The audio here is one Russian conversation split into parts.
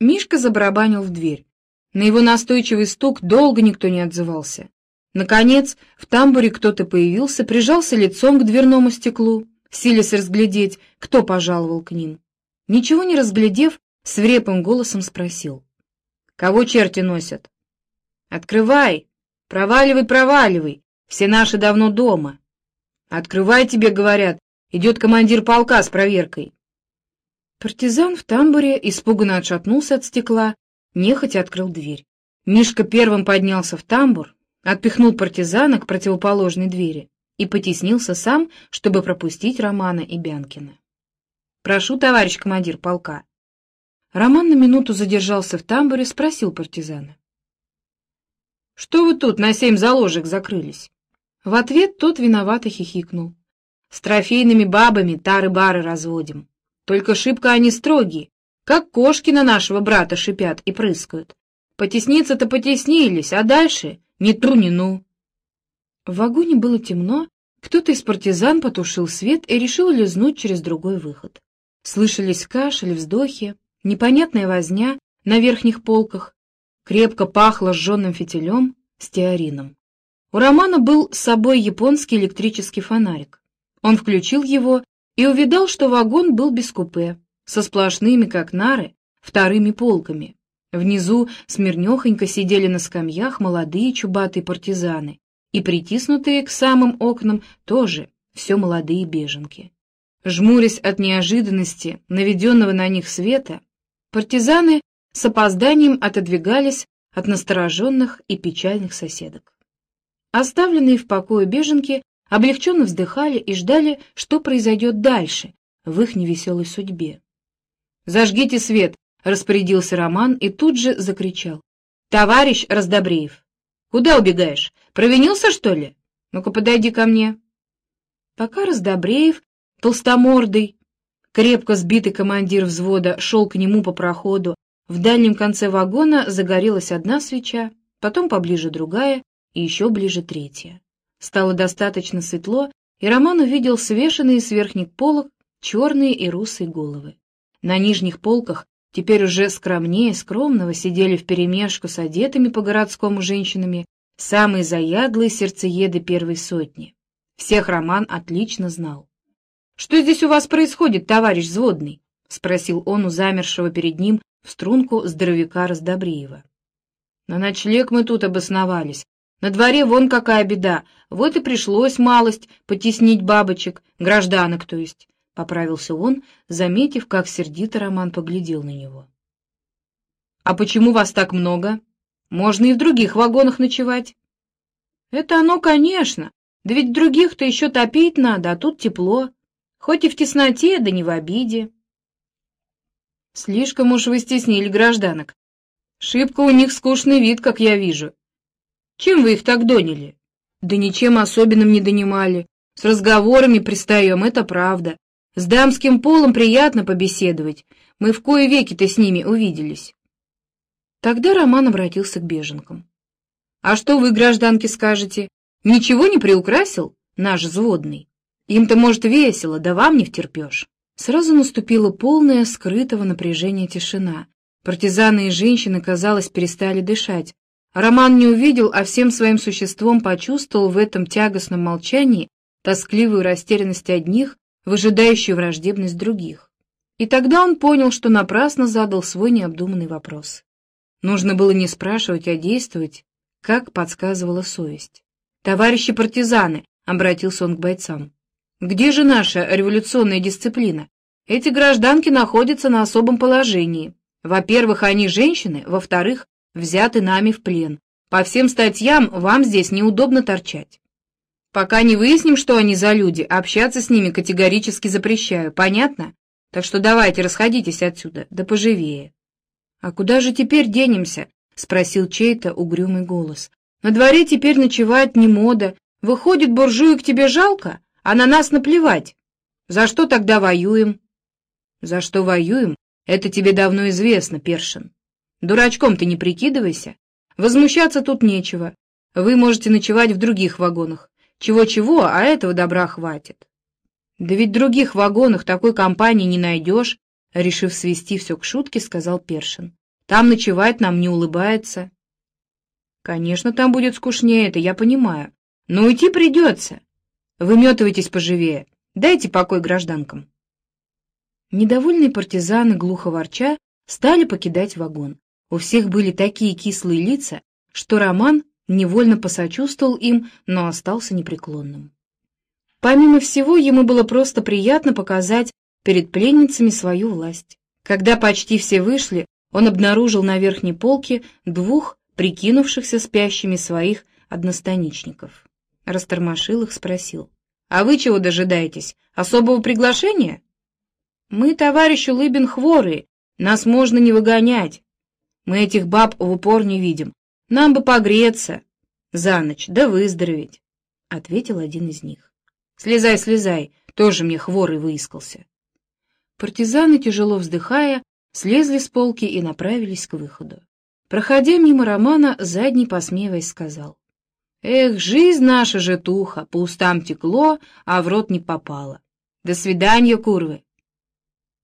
Мишка забарабанил в дверь. На его настойчивый стук долго никто не отзывался. Наконец, в тамбуре кто-то появился, прижался лицом к дверному стеклу, силясь разглядеть, кто пожаловал к ним. Ничего не разглядев, свирепым голосом спросил. «Кого черти носят?» «Открывай! Проваливай, проваливай! Все наши давно дома!» «Открывай, тебе говорят! Идет командир полка с проверкой!» Партизан в тамбуре испуганно отшатнулся от стекла, нехотя открыл дверь. Мишка первым поднялся в тамбур, отпихнул партизана к противоположной двери и потеснился сам, чтобы пропустить Романа и Бянкина. «Прошу, товарищ командир полка». Роман на минуту задержался в тамбуре, спросил партизана. «Что вы тут на семь заложек закрылись?» В ответ тот виновато хихикнул. «С трофейными бабами тары-бары разводим. Только шибко они строгие, как кошки на нашего брата шипят и прыскают. Потесниться-то потеснились, а дальше ни тру ни ну». В вагоне было темно, кто-то из партизан потушил свет и решил лизнуть через другой выход. Слышались кашель, вздохи, непонятная возня на верхних полках, крепко пахло сжженным фитилем, стеарином. У Романа был с собой японский электрический фонарик. Он включил его и увидал, что вагон был без купе, со сплошными, как нары, вторыми полками. Внизу смирнехонько сидели на скамьях молодые чубатые партизаны, и притиснутые к самым окнам тоже все молодые беженки. Жмурясь от неожиданности, наведенного на них света, партизаны с опозданием отодвигались от настороженных и печальных соседок. Оставленные в покое беженки облегченно вздыхали и ждали, что произойдет дальше в их невеселой судьбе. «Зажгите свет!» — распорядился Роман и тут же закричал. «Товарищ Раздобреев, куда убегаешь? Провинился, что ли? Ну-ка, подойди ко мне!» Пока Раздобреев, толстомордый, крепко сбитый командир взвода, шел к нему по проходу, в дальнем конце вагона загорелась одна свеча, потом поближе другая и еще ближе третья. Стало достаточно светло, и Роман увидел свешенные с верхних полок черные и русые головы. На нижних полках, теперь уже скромнее скромного, сидели вперемешку с одетыми по-городскому женщинами самые заядлые сердцееды первой сотни. Всех Роман отлично знал. — Что здесь у вас происходит, товарищ взводный? — спросил он у замершего перед ним в струнку здоровяка Раздобреева. — На ночлег мы тут обосновались, на дворе вон какая беда, вот и пришлось малость потеснить бабочек, гражданок, то есть, — поправился он, заметив, как сердито Роман поглядел на него. — А почему вас так много? Можно и в других вагонах ночевать. — Это оно, конечно, да ведь других-то еще топить надо, а тут тепло, хоть и в тесноте, да не в обиде. Слишком уж вы стеснили гражданок. Шибко у них скучный вид, как я вижу, чем вы их так доняли? Да ничем особенным не донимали. С разговорами пристаем, это правда. С дамским полом приятно побеседовать. Мы в кое веки-то с ними увиделись. Тогда Роман обратился к беженкам. А что вы, гражданки, скажете? Ничего не приукрасил наш взводный? Им-то, может, весело, да вам не втерпешь. Сразу наступила полная скрытого напряжения тишина. Партизаны и женщины, казалось, перестали дышать, Роман не увидел, а всем своим существом почувствовал в этом тягостном молчании тоскливую растерянность одних, выжидающую враждебность других. И тогда он понял, что напрасно задал свой необдуманный вопрос. Нужно было не спрашивать, а действовать, как подсказывала совесть. «Товарищи партизаны», — обратился он к бойцам, — «где же наша революционная дисциплина? Эти гражданки находятся на особом положении. Во-первых, они женщины, во-вторых, взяты нами в плен. По всем статьям вам здесь неудобно торчать. Пока не выясним, что они за люди, общаться с ними категорически запрещаю, понятно? Так что давайте расходитесь отсюда, да поживее. — А куда же теперь денемся? — спросил чей-то угрюмый голос. — На дворе теперь ночевать не мода. Выходит, буржуек тебе жалко, а на нас наплевать. За что тогда воюем? — За что воюем? Это тебе давно известно, Першин. Дурачком ты не прикидывайся. Возмущаться тут нечего. Вы можете ночевать в других вагонах. Чего-чего, а этого добра хватит. Да ведь в других вагонах такой компании не найдешь, решив свести все к шутке, сказал Першин. Там ночевать нам не улыбается. Конечно, там будет скучнее, это я понимаю. Но уйти придется. Выметывайтесь поживее. Дайте покой гражданкам. Недовольные партизаны, глухо ворча, стали покидать вагон. У всех были такие кислые лица, что Роман невольно посочувствовал им, но остался непреклонным. Помимо всего, ему было просто приятно показать перед пленницами свою власть. Когда почти все вышли, он обнаружил на верхней полке двух прикинувшихся спящими своих одностаничников. Растормошил их, спросил. «А вы чего дожидаетесь? Особого приглашения?» «Мы, товарищ Улыбин, хворые, нас можно не выгонять. Мы этих баб в упор не видим. Нам бы погреться за ночь, да выздороветь», — ответил один из них. «Слезай, слезай, тоже мне хворый выискался». Партизаны, тяжело вздыхая, слезли с полки и направились к выходу. Проходя мимо Романа, задний, посмеиваясь, сказал. «Эх, жизнь наша же туха, по устам текло, а в рот не попало. До свидания, курвы!»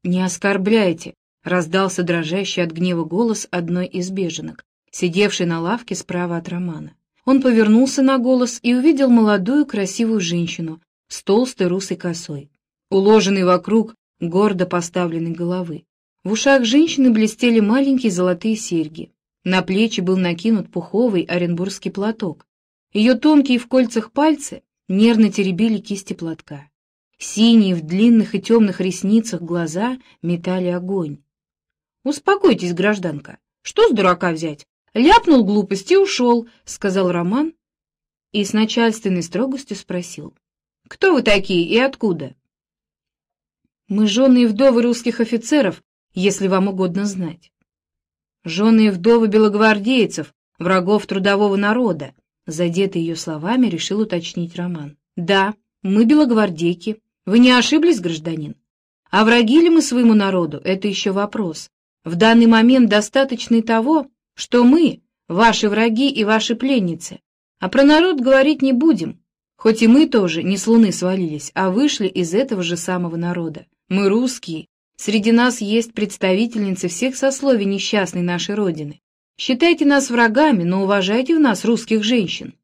«Не оскорбляйте!» — раздался дрожащий от гнева голос одной из беженок, сидевшей на лавке справа от Романа. Он повернулся на голос и увидел молодую красивую женщину с толстой русой косой, уложенной вокруг гордо поставленной головы. В ушах женщины блестели маленькие золотые серьги. На плечи был накинут пуховый оренбургский платок. Ее тонкие в кольцах пальцы нервно теребили кисти платка. Синие в длинных и темных ресницах глаза метали огонь. «Успокойтесь, гражданка. Что с дурака взять? Ляпнул глупость и ушел», — сказал Роман и с начальственной строгостью спросил. «Кто вы такие и откуда?» «Мы жены и вдовы русских офицеров, если вам угодно знать». Жены и вдовы белогвардейцев, врагов трудового народа, задетый ее словами, решил уточнить Роман. Да, мы белогвардейки. Вы не ошиблись, гражданин? А враги ли мы своему народу, это еще вопрос. В данный момент достаточно и того, что мы, ваши враги и ваши пленницы. А про народ говорить не будем, хоть и мы тоже не с луны свалились, а вышли из этого же самого народа. Мы русские, Среди нас есть представительницы всех сословий несчастной нашей Родины. Считайте нас врагами, но уважайте в нас русских женщин.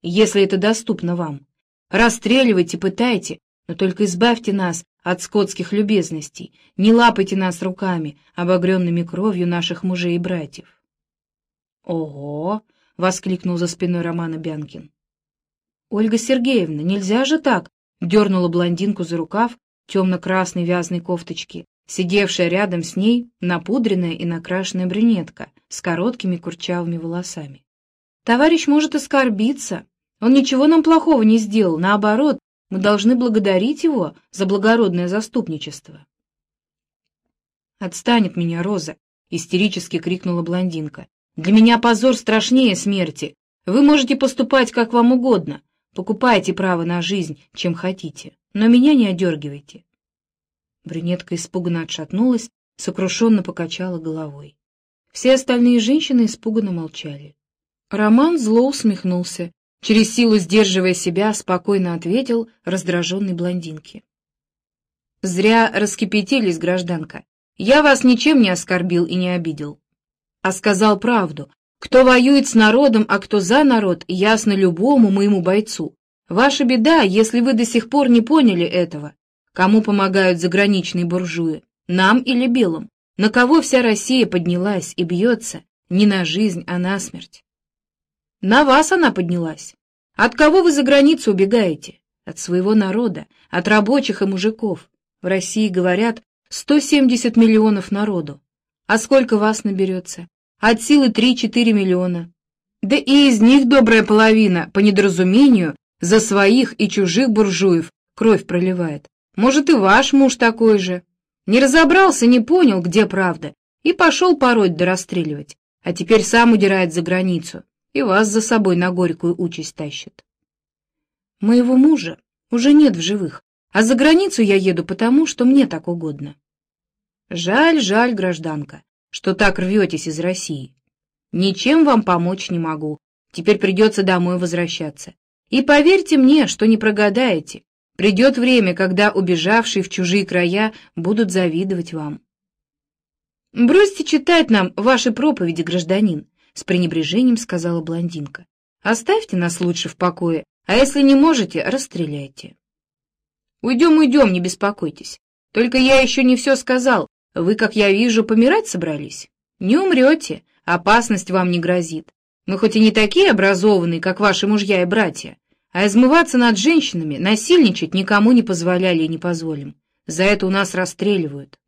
Если это доступно вам. Расстреливайте, пытайте, но только избавьте нас от скотских любезностей, не лапайте нас руками, обогренными кровью наших мужей и братьев. «Ого!» — воскликнул за спиной Романа Бянкин. «Ольга Сергеевна, нельзя же так!» — дернула блондинку за рукав темно-красной вязаной кофточки, сидевшая рядом с ней напудренная и накрашенная брюнетка с короткими курчавыми волосами. «Товарищ может оскорбиться. Он ничего нам плохого не сделал. Наоборот, мы должны благодарить его за благородное заступничество». «Отстань от меня, Роза!» — истерически крикнула блондинка. «Для меня позор страшнее смерти. Вы можете поступать как вам угодно. Покупайте право на жизнь, чем хотите. Но меня не одергивайте. Брюнетка испуганно отшатнулась, сокрушенно покачала головой. Все остальные женщины испуганно молчали. Роман зло усмехнулся, через силу сдерживая себя, спокойно ответил раздраженной блондинке. «Зря раскипятились, гражданка. Я вас ничем не оскорбил и не обидел, а сказал правду. Кто воюет с народом, а кто за народ, ясно любому моему бойцу. Ваша беда, если вы до сих пор не поняли этого. Кому помогают заграничные буржуи? Нам или белым? На кого вся Россия поднялась и бьется? Не на жизнь, а на смерть. На вас она поднялась. От кого вы за границу убегаете? От своего народа, от рабочих и мужиков. В России, говорят, 170 миллионов народу. А сколько вас наберется? От силы 3-4 миллиона. Да и из них добрая половина, по недоразумению, за своих и чужих буржуев кровь проливает. Может, и ваш муж такой же. Не разобрался, не понял, где правда, и пошел пороть да расстреливать, а теперь сам удирает за границу и вас за собой на горькую участь тащит. Моего мужа уже нет в живых, а за границу я еду потому, что мне так угодно. Жаль, жаль, гражданка, что так рветесь из России. Ничем вам помочь не могу, теперь придется домой возвращаться. И поверьте мне, что не прогадаете. Придет время, когда убежавшие в чужие края будут завидовать вам. «Бросьте читать нам ваши проповеди, гражданин», — с пренебрежением сказала блондинка. «Оставьте нас лучше в покое, а если не можете, расстреляйте». «Уйдем, уйдем, не беспокойтесь. Только я еще не все сказал. Вы, как я вижу, помирать собрались? Не умрете, опасность вам не грозит. Мы хоть и не такие образованные, как ваши мужья и братья, а измываться над женщинами, насильничать никому не позволяли и не позволим. За это у нас расстреливают.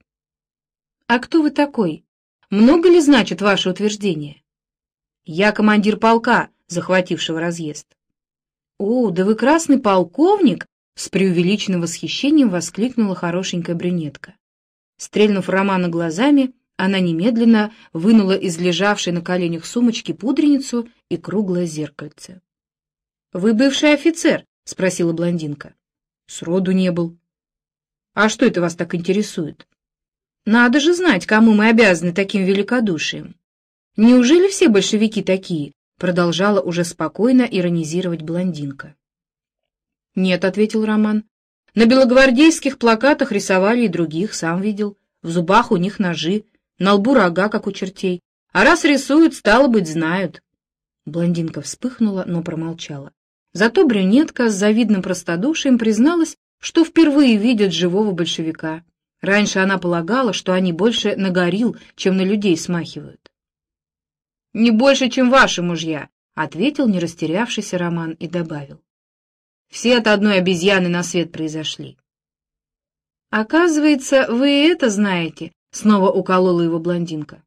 А кто вы такой? Много ли значит ваше утверждение? Я командир полка, захватившего разъезд. О, да вы красный полковник! С преувеличенным восхищением воскликнула хорошенькая брюнетка. Стрельнув Романа глазами, она немедленно вынула из лежавшей на коленях сумочки пудреницу и круглое зеркальце. — Вы бывший офицер? — спросила блондинка. — Сроду не был. — А что это вас так интересует? — Надо же знать, кому мы обязаны таким великодушием. — Неужели все большевики такие? — продолжала уже спокойно иронизировать блондинка. — Нет, — ответил Роман. — На белогвардейских плакатах рисовали и других, сам видел. В зубах у них ножи, на лбу рога, как у чертей. А раз рисуют, стало быть, знают. Блондинка вспыхнула, но промолчала. Зато брюнетка с завидным простодушием призналась, что впервые видит живого большевика. Раньше она полагала, что они больше на горил, чем на людей смахивают. «Не больше, чем ваши мужья», — ответил не растерявшийся Роман и добавил. «Все от одной обезьяны на свет произошли». «Оказывается, вы это знаете», — снова уколола его блондинка.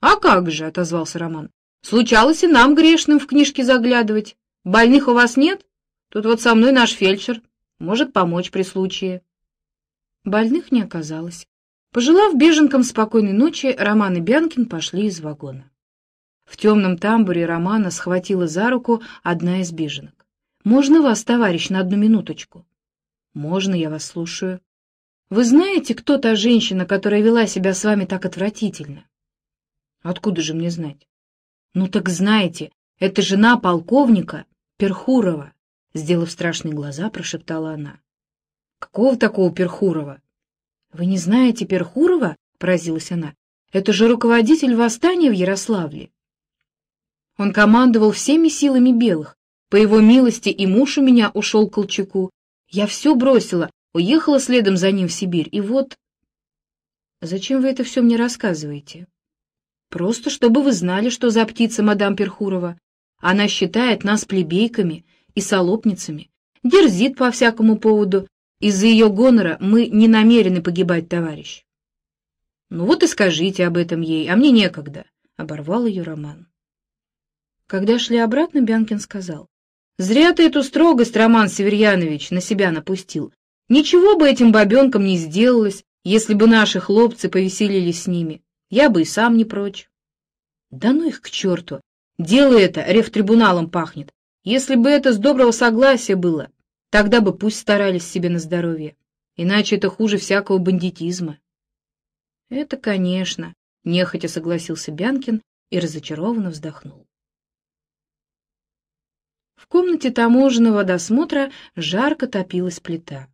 «А как же», — отозвался Роман. «Случалось и нам грешным в книжки заглядывать. Больных у вас нет? Тут вот со мной наш фельдшер. Может помочь при случае. Больных не оказалось. Пожелав беженкам спокойной ночи, Роман и Бянкин пошли из вагона. В темном тамбуре Романа схватила за руку одна из беженок. «Можно вас, товарищ, на одну минуточку?» «Можно, я вас слушаю». «Вы знаете, кто та женщина, которая вела себя с вами так отвратительно?» «Откуда же мне знать?» «Ну так знаете, это жена полковника Перхурова, сделав страшные глаза, прошептала она. Какого такого Перхурова? Вы не знаете Перхурова? поразилась она. Это же руководитель восстания в Ярославле. Он командовал всеми силами белых. По его милости и муж у меня ушел к Колчаку. Я все бросила, уехала следом за ним в Сибирь, и вот... Зачем вы это все мне рассказываете? Просто чтобы вы знали, что за птица мадам Перхурова. Она считает нас плебейками и солопницами, дерзит по всякому поводу. Из-за ее гонора мы не намерены погибать, товарищ. Ну вот и скажите об этом ей, а мне некогда, — оборвал ее Роман. Когда шли обратно, Бянкин сказал. Зря ты эту строгость, Роман Северьянович, на себя напустил. Ничего бы этим бабенкам не сделалось, если бы наши хлопцы повеселились с ними. Я бы и сам не прочь. Да ну их к черту! Дело это рефтрибуналом пахнет. Если бы это с доброго согласия было, тогда бы пусть старались себе на здоровье. Иначе это хуже всякого бандитизма. Это, конечно, нехотя согласился Бянкин и разочарованно вздохнул. В комнате таможенного досмотра жарко топилась плита.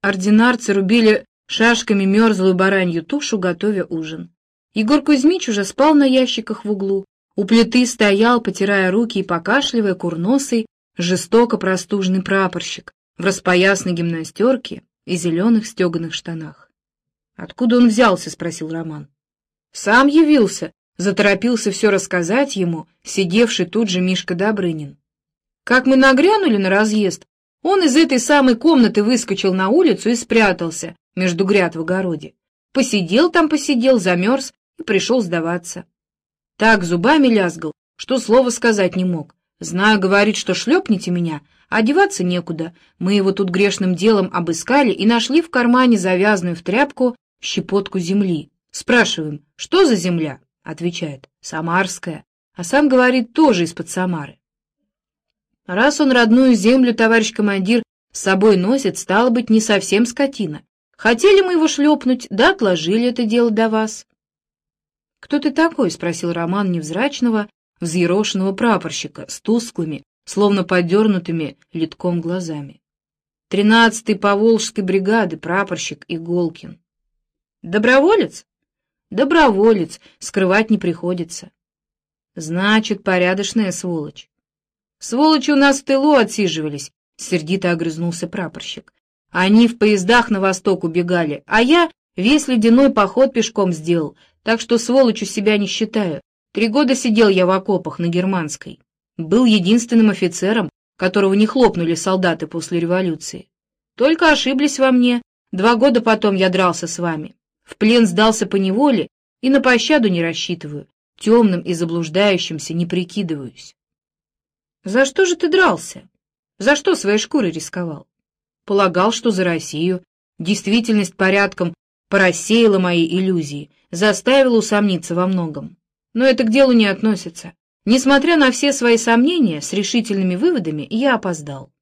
Ординарцы рубили шашками мерзлую баранью тушу, готовя ужин. Егор Кузьмич уже спал на ящиках в углу, у плиты стоял, потирая руки и покашливая, курносый, жестоко простужный прапорщик в распоясной гимнастерке и зеленых стеганых штанах. «Откуда он взялся?» — спросил Роман. «Сам явился», — заторопился все рассказать ему, сидевший тут же Мишка Добрынин. «Как мы нагрянули на разъезд, он из этой самой комнаты выскочил на улицу и спрятался между гряд в огороде. Посидел там, посидел, замерз и пришел сдаваться. Так зубами лязгал, что слова сказать не мог. Знаю, говорит, что шлепните меня, а одеваться некуда. Мы его тут грешным делом обыскали и нашли в кармане завязанную в тряпку щепотку земли. Спрашиваем, что за земля? Отвечает, самарская. А сам говорит, тоже из-под Самары. Раз он родную землю, товарищ командир, с собой носит, стало быть, не совсем скотина. Хотели мы его шлепнуть, да отложили это дело до вас. «Кто ты такой?» — спросил Роман невзрачного, взъерошенного прапорщика с тусклыми, словно подернутыми литком глазами. «Тринадцатый Поволжской бригады, прапорщик Иголкин». «Доброволец?» Доброволец, скрывать не приходится. Значит, порядочная сволочь. Сволочи у нас в тылу отсиживались, сердито огрызнулся прапорщик. Они в поездах на восток убегали, а я весь ледяной поход пешком сделал, так что сволочью себя не считаю. Три года сидел я в окопах на Германской. Был единственным офицером, которого не хлопнули солдаты после революции. Только ошиблись во мне. Два года потом я дрался с вами. В плен сдался по неволе и на пощаду не рассчитываю. Темным и заблуждающимся не прикидываюсь. За что же ты дрался? За что своей шкурой рисковал? Полагал, что за Россию. Действительность порядком порассеяла мои иллюзии, заставила усомниться во многом. Но это к делу не относится. Несмотря на все свои сомнения, с решительными выводами я опоздал.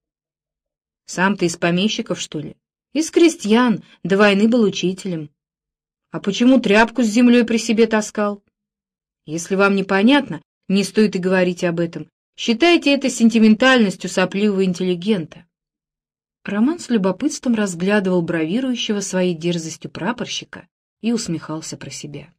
Сам ты из помещиков, что ли? Из крестьян, до войны был учителем. А почему тряпку с землей при себе таскал? Если вам непонятно, не стоит и говорить об этом. Считайте это сентиментальностью сопливого интеллигента. Роман с любопытством разглядывал бравирующего своей дерзостью прапорщика и усмехался про себя.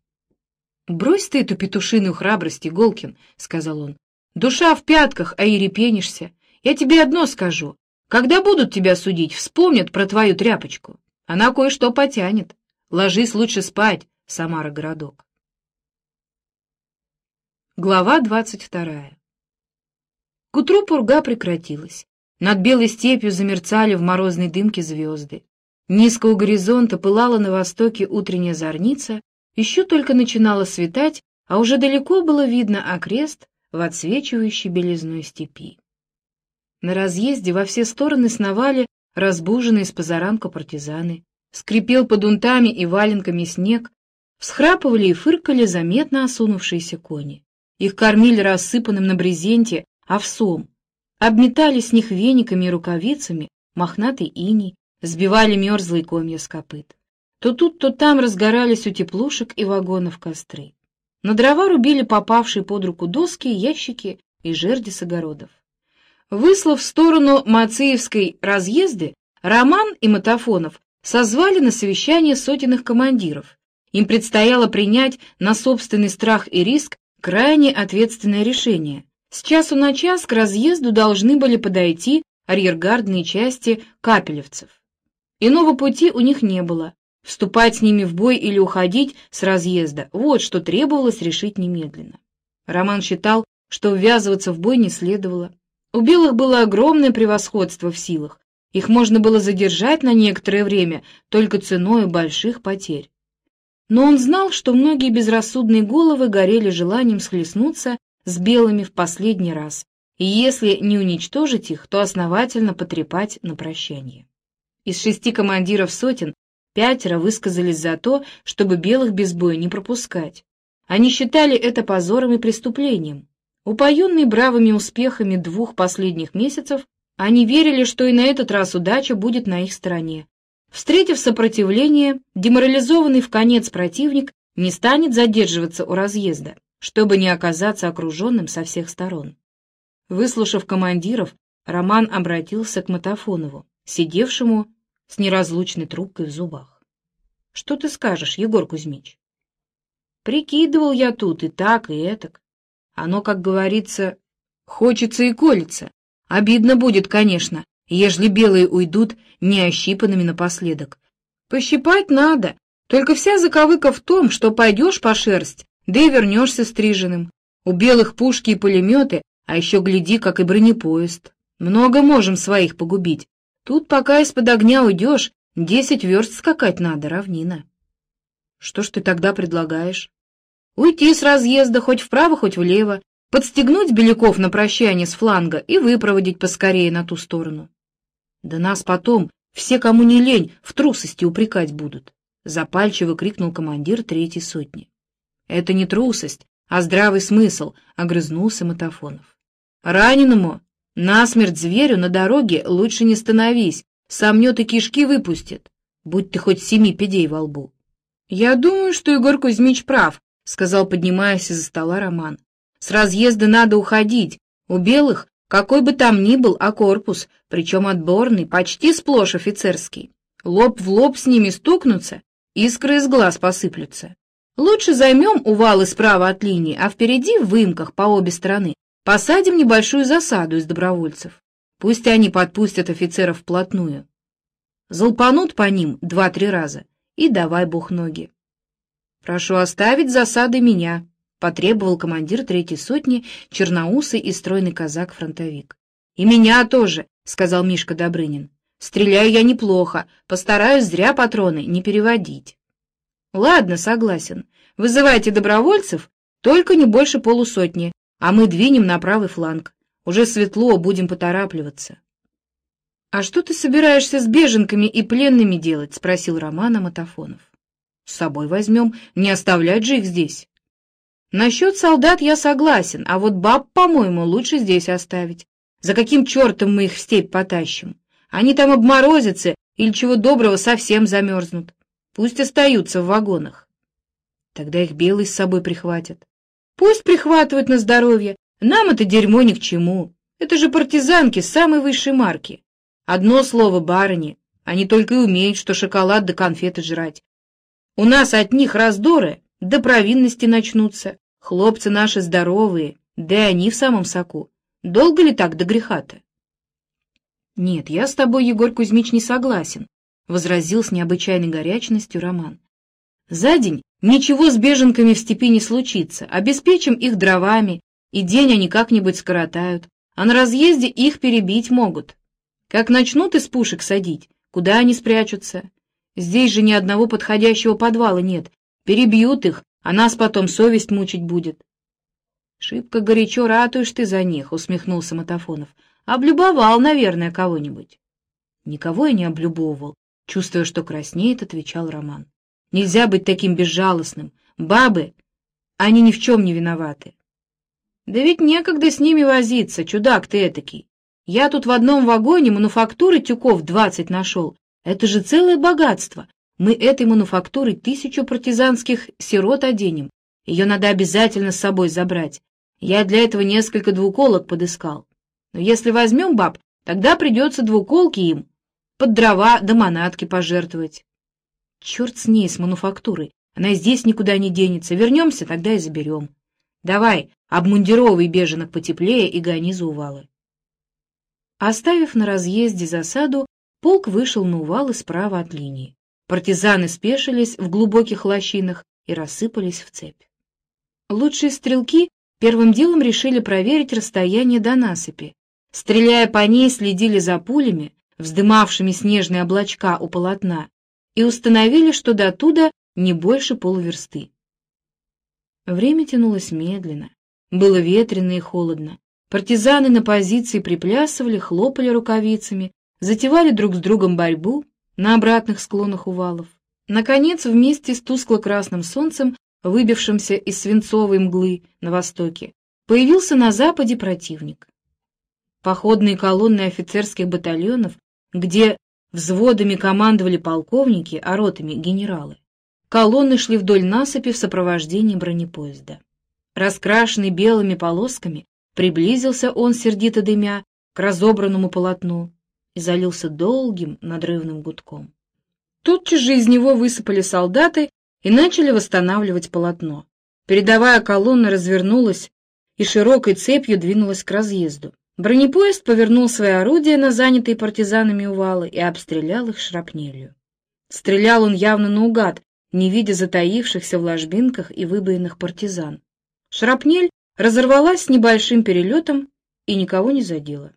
«Брось ты эту петушиную храбрость, Иголкин», — сказал он. «Душа в пятках, а и. Я тебе одно скажу. Когда будут тебя судить, вспомнят про твою тряпочку. Она кое-что потянет. Ложись лучше спать, Самара-городок». Глава двадцать вторая К утру пурга прекратилась. Над белой степью замерцали в морозной дымке звезды. Низко у горизонта пылала на востоке утренняя зорница, еще только начинало светать, а уже далеко было видно окрест в отсвечивающей белизной степи. На разъезде во все стороны сновали разбуженные с позаранку партизаны. Скрипел под унтами и валенками снег, всхрапывали и фыркали заметно осунувшиеся кони. Их кормили рассыпанным на брезенте овсом, обметали с них вениками и рукавицами мохнатый иней, сбивали мерзлые комья с копыт. То тут, то там разгорались у теплушек и вагонов костры. На дрова рубили попавшие под руку доски, ящики и жерди с огородов. Выслав в сторону Мациевской разъезды, Роман и Матафонов созвали на совещание сотенных командиров. Им предстояло принять на собственный страх и риск крайне ответственное решение. С часу на час к разъезду должны были подойти арьергардные части капелевцев. Иного пути у них не было. Вступать с ними в бой или уходить с разъезда — вот что требовалось решить немедленно. Роман считал, что ввязываться в бой не следовало. У белых было огромное превосходство в силах. Их можно было задержать на некоторое время только ценой больших потерь. Но он знал, что многие безрассудные головы горели желанием схлестнуться с белыми в последний раз, и если не уничтожить их, то основательно потрепать на прощание. Из шести командиров сотен Пятеро высказались за то, чтобы белых без боя не пропускать. Они считали это позором и преступлением. Упоенные бравыми успехами двух последних месяцев, они верили, что и на этот раз удача будет на их стороне. Встретив сопротивление, деморализованный в конец противник не станет задерживаться у разъезда, чтобы не оказаться окруженным со всех сторон. Выслушав командиров, Роман обратился к Матафонову, сидевшему с неразлучной трубкой в зубах. — Что ты скажешь, Егор Кузьмич? — Прикидывал я тут и так, и этак. Оно, как говорится, хочется и колется. Обидно будет, конечно, ежели белые уйдут неощипанными напоследок. Пощипать надо, только вся заковыка в том, что пойдешь по шерсть, да и вернешься стриженным. У белых пушки и пулеметы, а еще гляди, как и бронепоезд. Много можем своих погубить, Тут, пока из-под огня уйдешь, десять верст скакать надо, равнина. Что ж ты тогда предлагаешь? Уйти с разъезда хоть вправо, хоть влево, подстегнуть беляков на прощание с фланга и выпроводить поскорее на ту сторону. Да нас потом, все, кому не лень, в трусости упрекать будут, — запальчиво крикнул командир третьей сотни. Это не трусость, а здравый смысл, — огрызнулся Матафонов. Раненому Насмерть зверю на дороге лучше не становись, сомнет и кишки выпустит, будь ты хоть семи педей во лбу. — Я думаю, что Егор Кузьмич прав, — сказал, поднимаясь из-за стола Роман. — С разъезда надо уходить. У белых, какой бы там ни был, а корпус, причем отборный, почти сплошь офицерский. Лоб в лоб с ними стукнутся, искры из глаз посыплются. Лучше займем увалы справа от линии, а впереди, в выемках по обе стороны, посадим небольшую засаду из добровольцев. Пусть они подпустят офицеров вплотную. Залпанут по ним два-три раза, и давай бог ноги. «Прошу оставить засады меня», — потребовал командир третьей сотни, черноусый и стройный казак-фронтовик. «И меня тоже», — сказал Мишка Добрынин. «Стреляю я неплохо, постараюсь зря патроны не переводить». Ладно, согласен. Вызывайте добровольцев, только не больше полусотни, а мы двинем на правый фланг. Уже светло, будем поторапливаться. — А что ты собираешься с беженками и пленными делать? — спросил Роман Аматофонов. — С собой возьмем, не оставлять же их здесь. Насчет солдат я согласен, а вот баб, по-моему, лучше здесь оставить. За каким чертом мы их в степь потащим? Они там обморозятся или чего доброго совсем замерзнут. Пусть остаются в вагонах. Тогда их белый с собой прихватят. Пусть прихватывают на здоровье. Нам это дерьмо ни к чему. Это же партизанки самой высшей марки. Одно слово барыни. Они только и умеют, что шоколад да конфеты жрать. У нас от них раздоры, да провинности начнутся. Хлопцы наши здоровые, да и они в самом соку. Долго ли так до греха-то? Нет, я с тобой, Егор Кузьмич, не согласен. — возразил с необычайной горячностью Роман. «За день ничего с беженками в степи не случится, обеспечим их дровами, и день они как-нибудь скоротают, а на разъезде их перебить могут. Как начнут из пушек садить, куда они спрячутся? Здесь же ни одного подходящего подвала нет, перебьют их, а нас потом совесть мучить будет». «Шибко горячо ратуешь ты за них», — усмехнулся Матофонов. «Облюбовал, наверное, кого-нибудь». «Никого я не облюбовывал», Чувствуя, что краснеет, отвечал Роман. Нельзя быть таким безжалостным. Бабы, они ни в чем не виноваты. Да ведь некогда с ними возиться, чудак ты этакий. Я тут в одном вагоне мануфактуры тюков двадцать нашел. Это же целое богатство. Мы этой мануфактурой тысячу партизанских сирот оденем. Ее надо обязательно с собой забрать. Я для этого несколько двуколок подыскал. Но если возьмем баб, тогда придется двуколки им под дрова да манатки пожертвовать. Черт с ней, с мануфактурой. Она здесь никуда не денется. Вернемся, тогда и заберем. Давай, обмундировый беженок потеплее и гони за увалы. Оставив на разъезде засаду, полк вышел на увалы справа от линии. Партизаны спешились в глубоких лощинах и рассыпались в цепь. Лучшие стрелки первым делом решили проверить расстояние до насыпи. Стреляя по ней, следили за пулями, вздымавшими снежные облачка у полотна, и установили, что до туда не больше полуверсты. Время тянулось медленно, было ветрено и холодно. Партизаны на позиции приплясывали, хлопали рукавицами, затевали друг с другом борьбу на обратных склонах увалов. Наконец, вместе с тускло-красным солнцем, выбившимся из свинцовой мглы на востоке, появился на западе противник. Походные колонны офицерских батальонов где взводами командовали полковники, а ротами — генералы. Колонны шли вдоль насыпи в сопровождении бронепоезда. Раскрашенный белыми полосками, приблизился он, сердито дымя, к разобранному полотну и залился долгим надрывным гудком. Тотчас же из него высыпали солдаты и начали восстанавливать полотно. Передовая колонна развернулась и широкой цепью двинулась к разъезду. Бронепоезд повернул свои орудия на занятые партизанами увалы и обстрелял их шрапнелью. Стрелял он явно наугад, не видя затаившихся в ложбинках и выбоинах партизан. Шрапнель разорвалась с небольшим перелетом и никого не задела.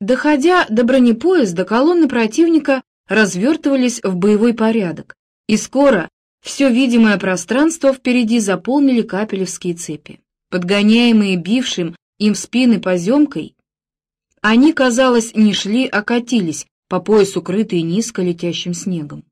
Доходя до бронепоезда, колонны противника развертывались в боевой порядок, и скоро все видимое пространство впереди заполнили капелевские цепи. Подгоняемые бившим им в спины поземкой, они, казалось, не шли, а катились, по пояс укрытые низко летящим снегом.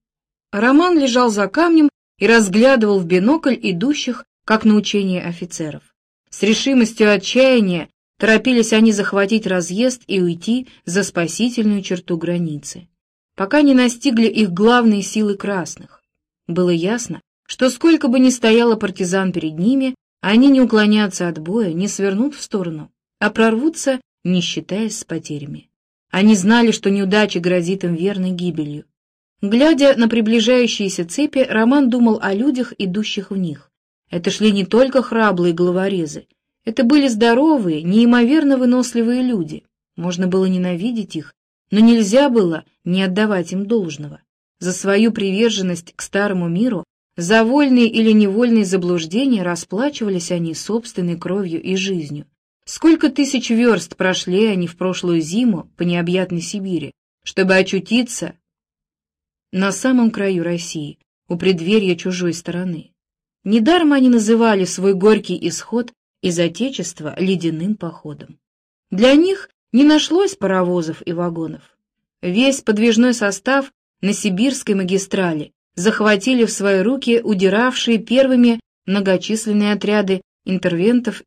Роман лежал за камнем и разглядывал в бинокль идущих, как на учение офицеров. С решимостью отчаяния торопились они захватить разъезд и уйти за спасительную черту границы, пока не настигли их главные силы красных. Было ясно, что сколько бы ни стояло партизан перед ними, они не уклонятся от боя, не свернут в сторону, а прорвутся, не считаясь с потерями. Они знали, что неудача грозит им верной гибелью. Глядя на приближающиеся цепи, Роман думал о людях, идущих в них. Это шли не только храбрые головорезы, это были здоровые, неимоверно выносливые люди. Можно было ненавидеть их, но нельзя было не отдавать им должного. За свою приверженность к старому миру, за вольные или невольные заблуждения расплачивались они собственной кровью и жизнью. Сколько тысяч верст прошли они в прошлую зиму по необъятной Сибири, чтобы очутиться на самом краю России, у преддверья чужой стороны. Недаром они называли свой горький исход из Отечества ледяным походом. Для них не нашлось паровозов и вагонов. Весь подвижной состав на сибирской магистрали захватили в свои руки удиравшие первыми многочисленные отряды интервентов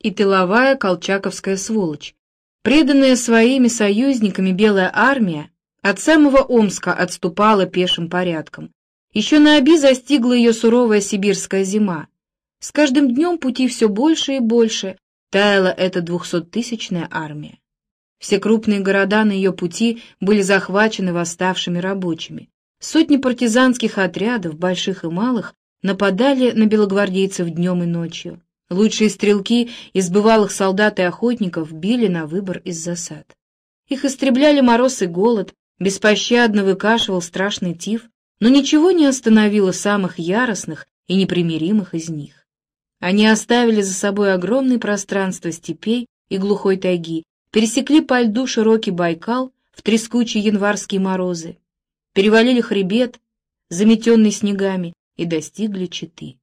и тыловая колчаковская сволочь. Преданная своими союзниками Белая армия от самого Омска отступала пешим порядком. Еще на Оби застигла ее суровая сибирская зима. С каждым днем пути все больше и больше таяла эта двухсоттысячная армия. Все крупные города на ее пути были захвачены восставшими рабочими. Сотни партизанских отрядов, больших и малых, нападали на белогвардейцев днем и ночью. Лучшие стрелки из бывалых солдат и охотников били на выбор из засад. Их истребляли мороз и голод, беспощадно выкашивал страшный тиф, но ничего не остановило самых яростных и непримиримых из них. Они оставили за собой огромное пространство степей и глухой тайги, пересекли по льду широкий Байкал в трескучие январские морозы, перевалили хребет, заметенный снегами, и достигли Читы.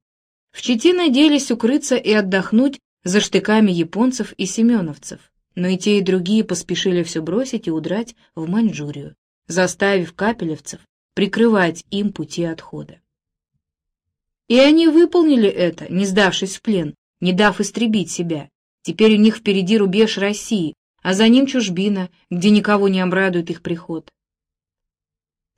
В Чите надеялись укрыться и отдохнуть за штыками японцев и семеновцев, но и те, и другие поспешили все бросить и удрать в Маньчжурию, заставив капелевцев прикрывать им пути отхода. И они выполнили это, не сдавшись в плен, не дав истребить себя. Теперь у них впереди рубеж России, а за ним чужбина, где никого не обрадует их приход.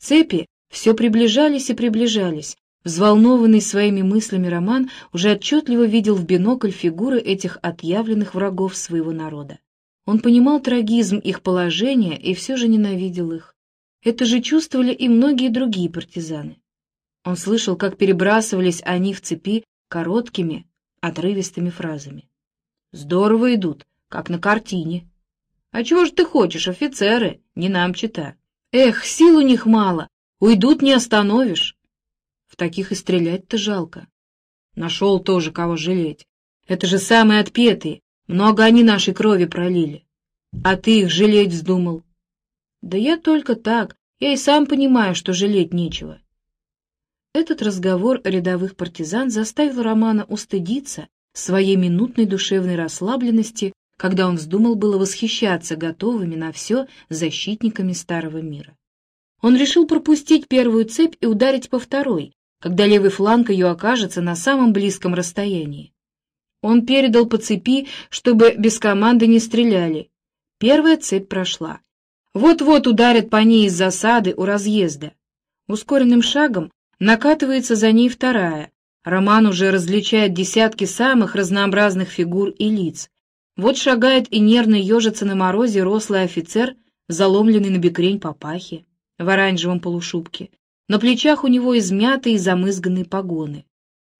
Цепи все приближались и приближались. Взволнованный своими мыслями Роман уже отчетливо видел в бинокль фигуры этих отъявленных врагов своего народа. Он понимал трагизм их положения и все же ненавидел их. Это же чувствовали и многие другие партизаны. Он слышал, как перебрасывались они в цепи короткими, отрывистыми фразами. «Здорово идут, как на картине», а чего же ты хочешь, офицеры? Не нам чита. Эх, сил у них мало. Уйдут, не остановишь. В таких и стрелять-то жалко. Нашел тоже кого жалеть. Это же самые отпетые. Много они нашей крови пролили. А ты их жалеть вздумал. Да я только так. Я и сам понимаю, что жалеть нечего. Этот разговор рядовых партизан заставил Романа устыдиться своей минутной душевной расслабленности когда он вздумал было восхищаться готовыми на все защитниками старого мира. Он решил пропустить первую цепь и ударить по второй, когда левый фланг ее окажется на самом близком расстоянии. Он передал по цепи, чтобы без команды не стреляли. Первая цепь прошла. Вот-вот ударят по ней из засады у разъезда. Ускоренным шагом накатывается за ней вторая. Роман уже различает десятки самых разнообразных фигур и лиц. Вот шагает и нервно ежится на морозе рослый офицер, заломленный на бекрень папахи, в оранжевом полушубке. На плечах у него измятые и замызганные погоны.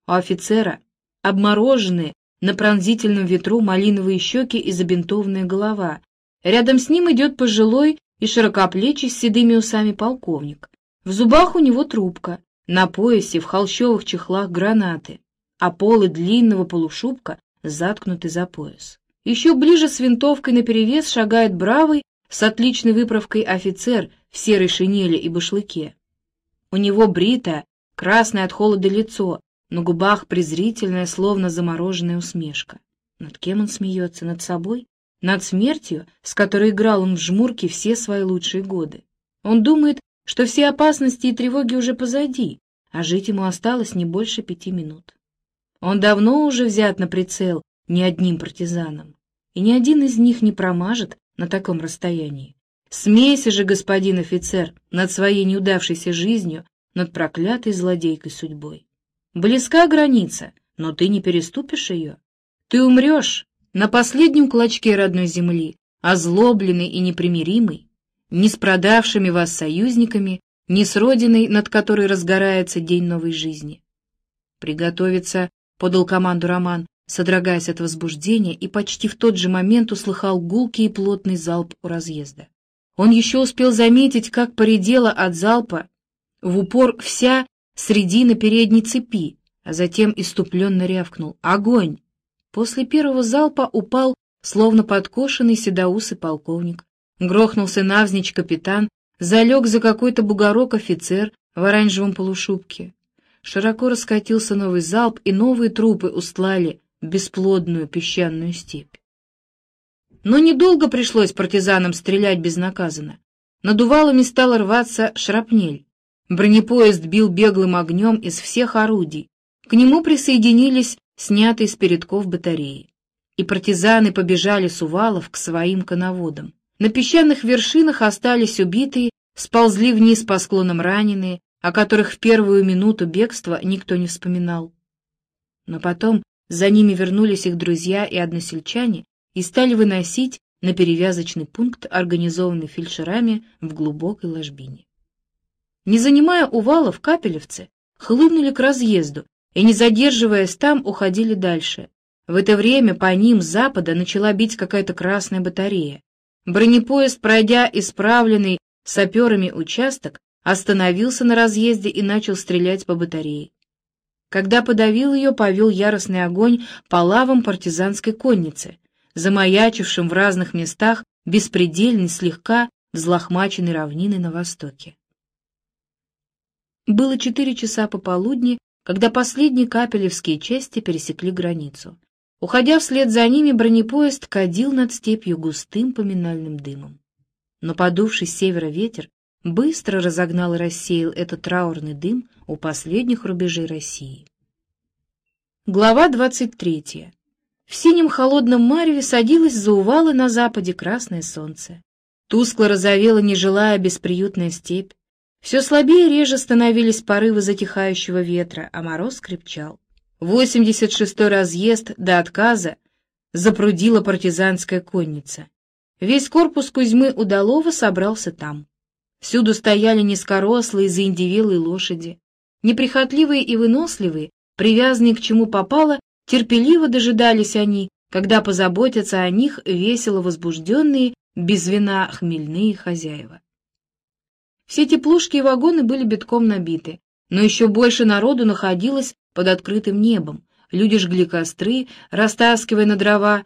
У офицера обмороженные на пронзительном ветру малиновые щеки и забинтованная голова. Рядом с ним идет пожилой и широкоплечий с седыми усами полковник. В зубах у него трубка, на поясе в холщовых чехлах гранаты, а полы длинного полушубка заткнуты за пояс. Еще ближе с винтовкой наперевес шагает бравый, с отличной выправкой офицер в серой шинели и башлыке. У него бритое, красное от холода лицо, на губах презрительная, словно замороженная усмешка. Над кем он смеется? Над собой? Над смертью, с которой играл он в жмурки все свои лучшие годы. Он думает, что все опасности и тревоги уже позади, а жить ему осталось не больше пяти минут. Он давно уже взят на прицел ни одним партизаном, и ни один из них не промажет на таком расстоянии. Смейся же, господин офицер, над своей неудавшейся жизнью, над проклятой злодейкой судьбой. Близка граница, но ты не переступишь ее. Ты умрешь на последнем клочке родной земли, озлобленный и непримиримый, не с продавшими вас союзниками, ни с родиной, над которой разгорается день новой жизни. «Приготовиться», — подал команду Роман, содрогаясь от возбуждения, и почти в тот же момент услыхал гулкий и плотный залп у разъезда. Он еще успел заметить, как поредела от залпа в упор вся средина передней цепи, а затем иступленно рявкнул «Огонь!». После первого залпа упал, словно подкошенный седоусый полковник. Грохнулся навзничь капитан, залег за какой-то бугорок офицер в оранжевом полушубке. Широко раскатился новый залп, и новые трупы устлали бесплодную песчаную степь. Но недолго пришлось партизанам стрелять безнаказанно. Над увалами стала рваться шрапнель. Бронепоезд бил беглым огнем из всех орудий. К нему присоединились снятые с передков батареи. И партизаны побежали с увалов к своим коноводам. На песчаных вершинах остались убитые, сползли вниз по склонам раненые, о которых в первую минуту бегства никто не вспоминал. Но потом за ними вернулись их друзья и односельчане и стали выносить на перевязочный пункт, организованный фельдшерами в глубокой ложбине. Не занимая увалов, капелевцы хлынули к разъезду и, не задерживаясь там, уходили дальше. В это время по ним с запада начала бить какая-то красная батарея. Бронепоезд, пройдя исправленный саперами участок, остановился на разъезде и начал стрелять по батарее. Когда подавил ее, повел яростный огонь по лавам партизанской конницы, замаячившим в разных местах беспредельной, слегка взлохмаченной равнины на востоке. Было четыре часа пополудни, когда последние капелевские части пересекли границу. Уходя вслед за ними, бронепоезд кадил над степью густым поминальным дымом. Но подувший с севера ветер быстро разогнал и рассеял этот траурный дым у последних рубежей России. Глава 23. В синем холодном мареве садилось за увалы на западе красное солнце. Тускло розовела, не желая бесприютная степь. Все слабее и реже становились порывы затихающего ветра, а мороз крепчал. 86-й разъезд до отказа запрудила партизанская конница. Весь корпус Кузьмы Удалова собрался там. Всюду стояли низкорослые, заиндивелые лошади. Неприхотливые и выносливые, привязанные к чему попало, терпеливо дожидались они, когда позаботятся о них весело возбужденные, без вина хмельные хозяева. Все теплушки и вагоны были битком набиты, но еще больше народу находилось под открытым небом. Люди жгли костры, растаскивая на дрова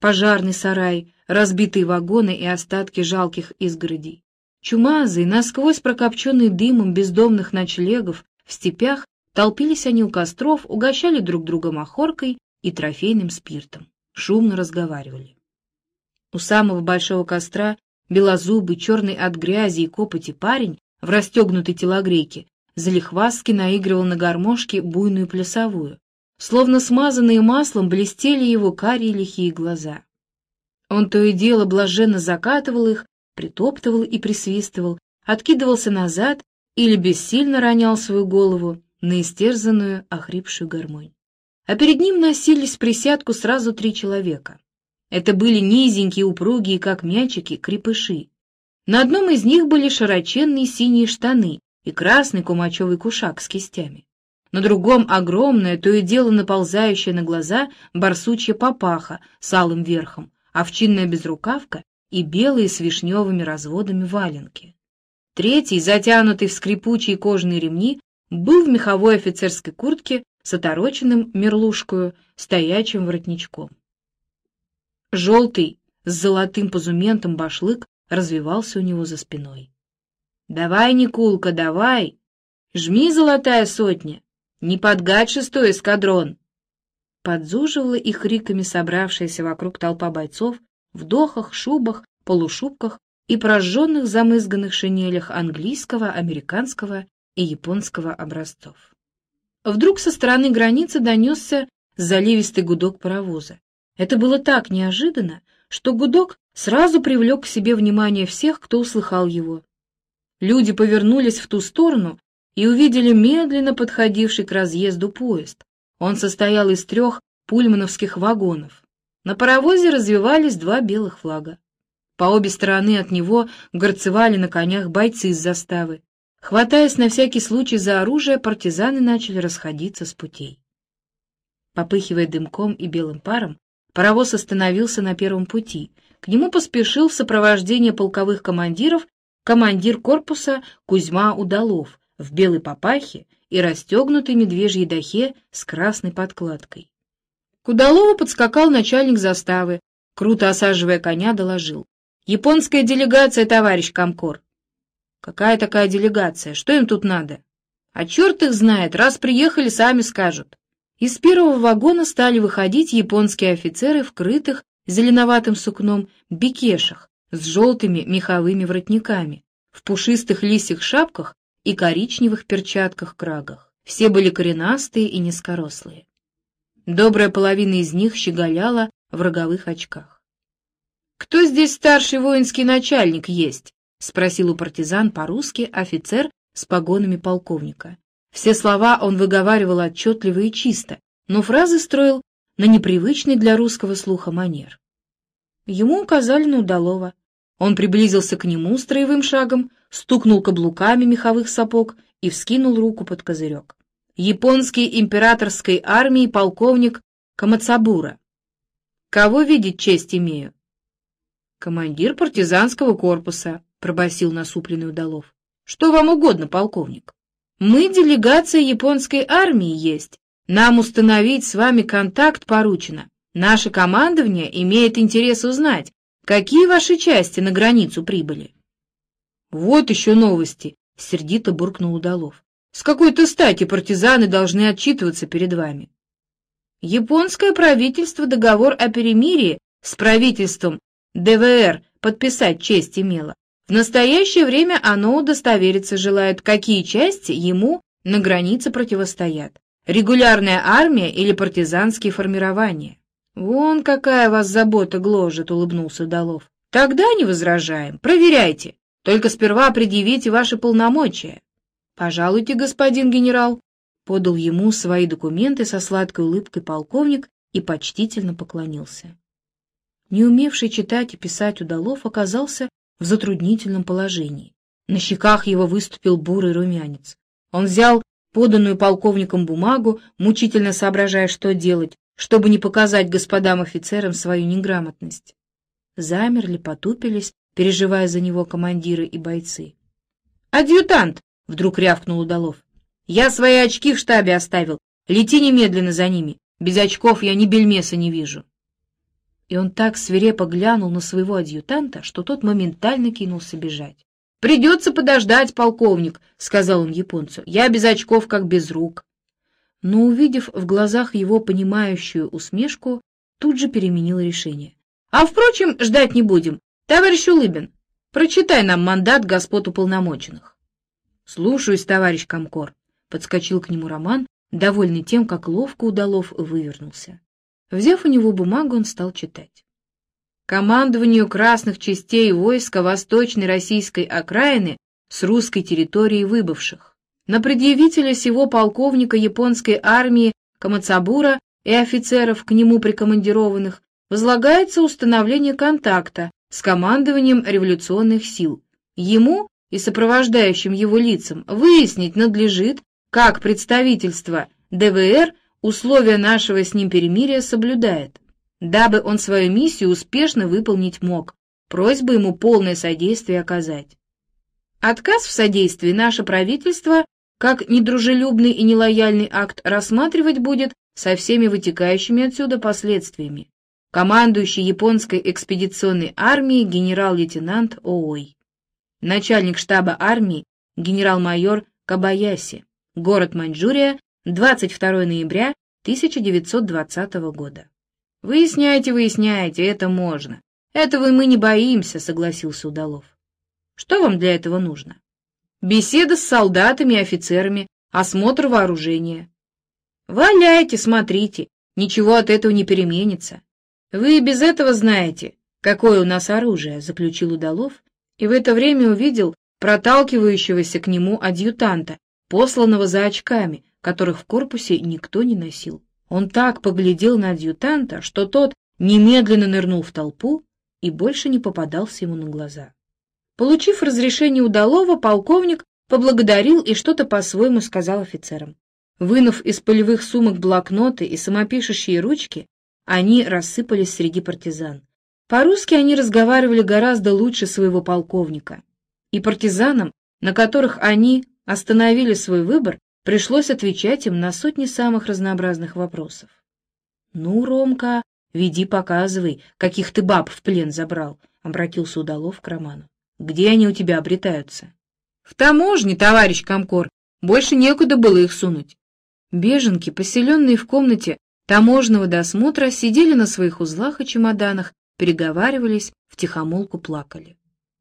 пожарный сарай, разбитые вагоны и остатки жалких изгородей. Чумазые, насквозь прокопченные дымом бездомных ночлегов, в степях толпились они у костров, угощали друг друга махоркой и трофейным спиртом, шумно разговаривали. У самого большого костра белозубый, черный от грязи и копоти парень в расстегнутой телогрейке залихвастки наигрывал на гармошке буйную плясовую. Словно смазанные маслом блестели его карие лихие глаза. Он то и дело блаженно закатывал их, притоптывал и присвистывал, откидывался назад или бессильно ронял свою голову на истерзанную, охрипшую гармонь. А перед ним носились присядку сразу три человека. Это были низенькие, упругие, как мячики, крепыши. На одном из них были широченные синие штаны и красный кумачевый кушак с кистями. На другом огромное, то и дело наползающее на глаза барсучья папаха с алым верхом, овчинная безрукавка и белые с вишневыми разводами валенки. Третий, затянутый в скрипучие кожаные ремни, был в меховой офицерской куртке с отороченным мерлушкою, стоячим воротничком. Желтый с золотым позументом башлык развивался у него за спиной. «Давай, Никулка, давай! Жми, золотая сотня! Не подгадь шестой эскадрон!» Подзуживала их криками собравшаяся вокруг толпа бойцов, в дохах, шубах, полушубках и прожженных замызганных шинелях английского, американского и японского образцов. Вдруг со стороны границы донесся заливистый гудок паровоза. Это было так неожиданно, что гудок сразу привлек к себе внимание всех, кто услыхал его. Люди повернулись в ту сторону и увидели медленно подходивший к разъезду поезд. Он состоял из трех пульмановских вагонов. На паровозе развивались два белых флага. По обе стороны от него горцевали на конях бойцы из заставы. Хватаясь на всякий случай за оружие, партизаны начали расходиться с путей. Попыхивая дымком и белым паром, паровоз остановился на первом пути. К нему поспешил в сопровождении полковых командиров командир корпуса Кузьма Удалов в белой папахе и расстегнутой медвежьей дахе с красной подкладкой. К Удалову подскакал начальник заставы, круто осаживая коня, доложил. «Японская делегация, товарищ Комкор». «Какая такая делегация? Что им тут надо?» «А черт их знает, раз приехали, сами скажут». Из первого вагона стали выходить японские офицеры в крытых зеленоватым сукном бекешах с желтыми меховыми воротниками, в пушистых лисьих шапках и коричневых перчатках-крагах. Все были коренастые и низкорослые. Добрая половина из них щеголяла в роговых очках. «Кто здесь старший воинский начальник есть?» — спросил у партизан по-русски офицер с погонами полковника. Все слова он выговаривал отчетливо и чисто, но фразы строил на непривычный для русского слуха манер. Ему указали на удалого. Он приблизился к нему строевым шагом, стукнул каблуками меховых сапог и вскинул руку под козырек японской императорской армии полковник Камацабура. Кого видеть честь имею? Командир партизанского корпуса, пробасил насупленный удалов. Что вам угодно, полковник? Мы делегация японской армии есть. Нам установить с вами контакт поручено. Наше командование имеет интерес узнать, какие ваши части на границу прибыли. Вот еще новости, сердито буркнул Удалов. С какой-то стати партизаны должны отчитываться перед вами? Японское правительство договор о перемирии с правительством ДВР подписать честь имело. В настоящее время оно удостовериться желает, какие части ему на границе противостоят. Регулярная армия или партизанские формирования. «Вон какая вас забота гложет», — улыбнулся Долов. «Тогда не возражаем. Проверяйте. Только сперва предъявите ваши полномочия». «Пожалуйте, господин генерал», — подал ему свои документы со сладкой улыбкой полковник и почтительно поклонился. Не умевший читать и писать удалов оказался в затруднительном положении. На щеках его выступил бурый румянец. Он взял поданную полковником бумагу, мучительно соображая, что делать, чтобы не показать господам офицерам свою неграмотность. Замерли, потупились, переживая за него командиры и бойцы. «Адъютант!» — вдруг рявкнул Удалов. «Я свои очки в штабе оставил. Лети немедленно за ними. Без очков я ни бельмеса не вижу». И он так свирепо глянул на своего адъютанта, что тот моментально кинулся бежать. «Придется подождать, полковник», — сказал он японцу. «Я без очков, как без рук». Но, увидев в глазах его понимающую усмешку, тут же переменил решение. «А, впрочем, ждать не будем. Товарищ Улыбин, прочитай нам мандат господ уполномоченных». «Слушаюсь, товарищ Комкор», — подскочил к нему Роман, довольный тем, как ловко удалов вывернулся. Взяв у него бумагу, он стал читать. Командованию красных частей войска Восточной Российской окраины с русской территории выбывших. На предъявителя сего полковника японской армии Камацабура и офицеров к нему прикомандированных возлагается установление контакта с командованием революционных сил. Ему и сопровождающим его лицам выяснить надлежит, как представительство ДВР условия нашего с ним перемирия соблюдает, дабы он свою миссию успешно выполнить мог, просьба ему полное содействие оказать. Отказ в содействии наше правительство, как недружелюбный и нелояльный акт, рассматривать будет со всеми вытекающими отсюда последствиями. Командующий японской экспедиционной армией генерал-лейтенант Оой начальник штаба армии генерал-майор Кабаяси, город Маньчжурия, 22 ноября 1920 года. «Выясняйте, выясняйте, это можно. Этого мы не боимся», — согласился Удалов. «Что вам для этого нужно?» «Беседа с солдатами и офицерами, осмотр вооружения». «Валяйте, смотрите, ничего от этого не переменится. Вы без этого знаете, какое у нас оружие», — заключил Удалов и в это время увидел проталкивающегося к нему адъютанта, посланного за очками, которых в корпусе никто не носил. Он так поглядел на адъютанта, что тот немедленно нырнул в толпу и больше не попадался ему на глаза. Получив разрешение удалого, полковник поблагодарил и что-то по-своему сказал офицерам. Вынув из полевых сумок блокноты и самопишущие ручки, они рассыпались среди партизан. По-русски они разговаривали гораздо лучше своего полковника. И партизанам, на которых они остановили свой выбор, пришлось отвечать им на сотни самых разнообразных вопросов. «Ну, Ромка, веди, показывай, каких ты баб в плен забрал», — обратился Удалов к Роману. «Где они у тебя обретаются?» «В таможне, товарищ Комкор. Больше некуда было их сунуть». Беженки, поселенные в комнате таможенного досмотра, сидели на своих узлах и чемоданах, переговаривались, втихомолку плакали.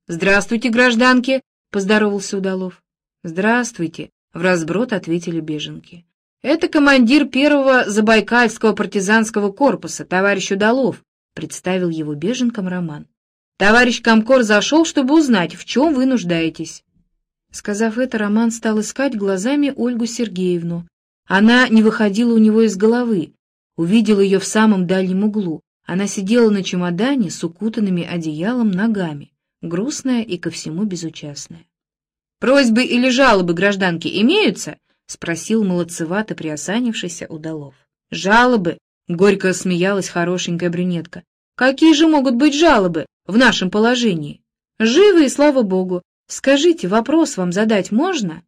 «Здравствуйте, гражданки!» — поздоровался Удалов. «Здравствуйте!» — в разброд ответили беженки. «Это командир первого Забайкальского партизанского корпуса, товарищ Удалов», — представил его беженкам Роман. «Товарищ Комкор зашел, чтобы узнать, в чем вы нуждаетесь». Сказав это, Роман стал искать глазами Ольгу Сергеевну. Она не выходила у него из головы. Увидел ее в самом дальнем углу. Она сидела на чемодане с укутанными одеялом ногами, грустная и ко всему безучастная. «Просьбы или жалобы гражданки имеются?» — спросил молодцевато приосанившийся Удалов. «Жалобы?» — горько смеялась хорошенькая брюнетка. «Какие же могут быть жалобы в нашем положении? Живы и слава богу. Скажите, вопрос вам задать можно?»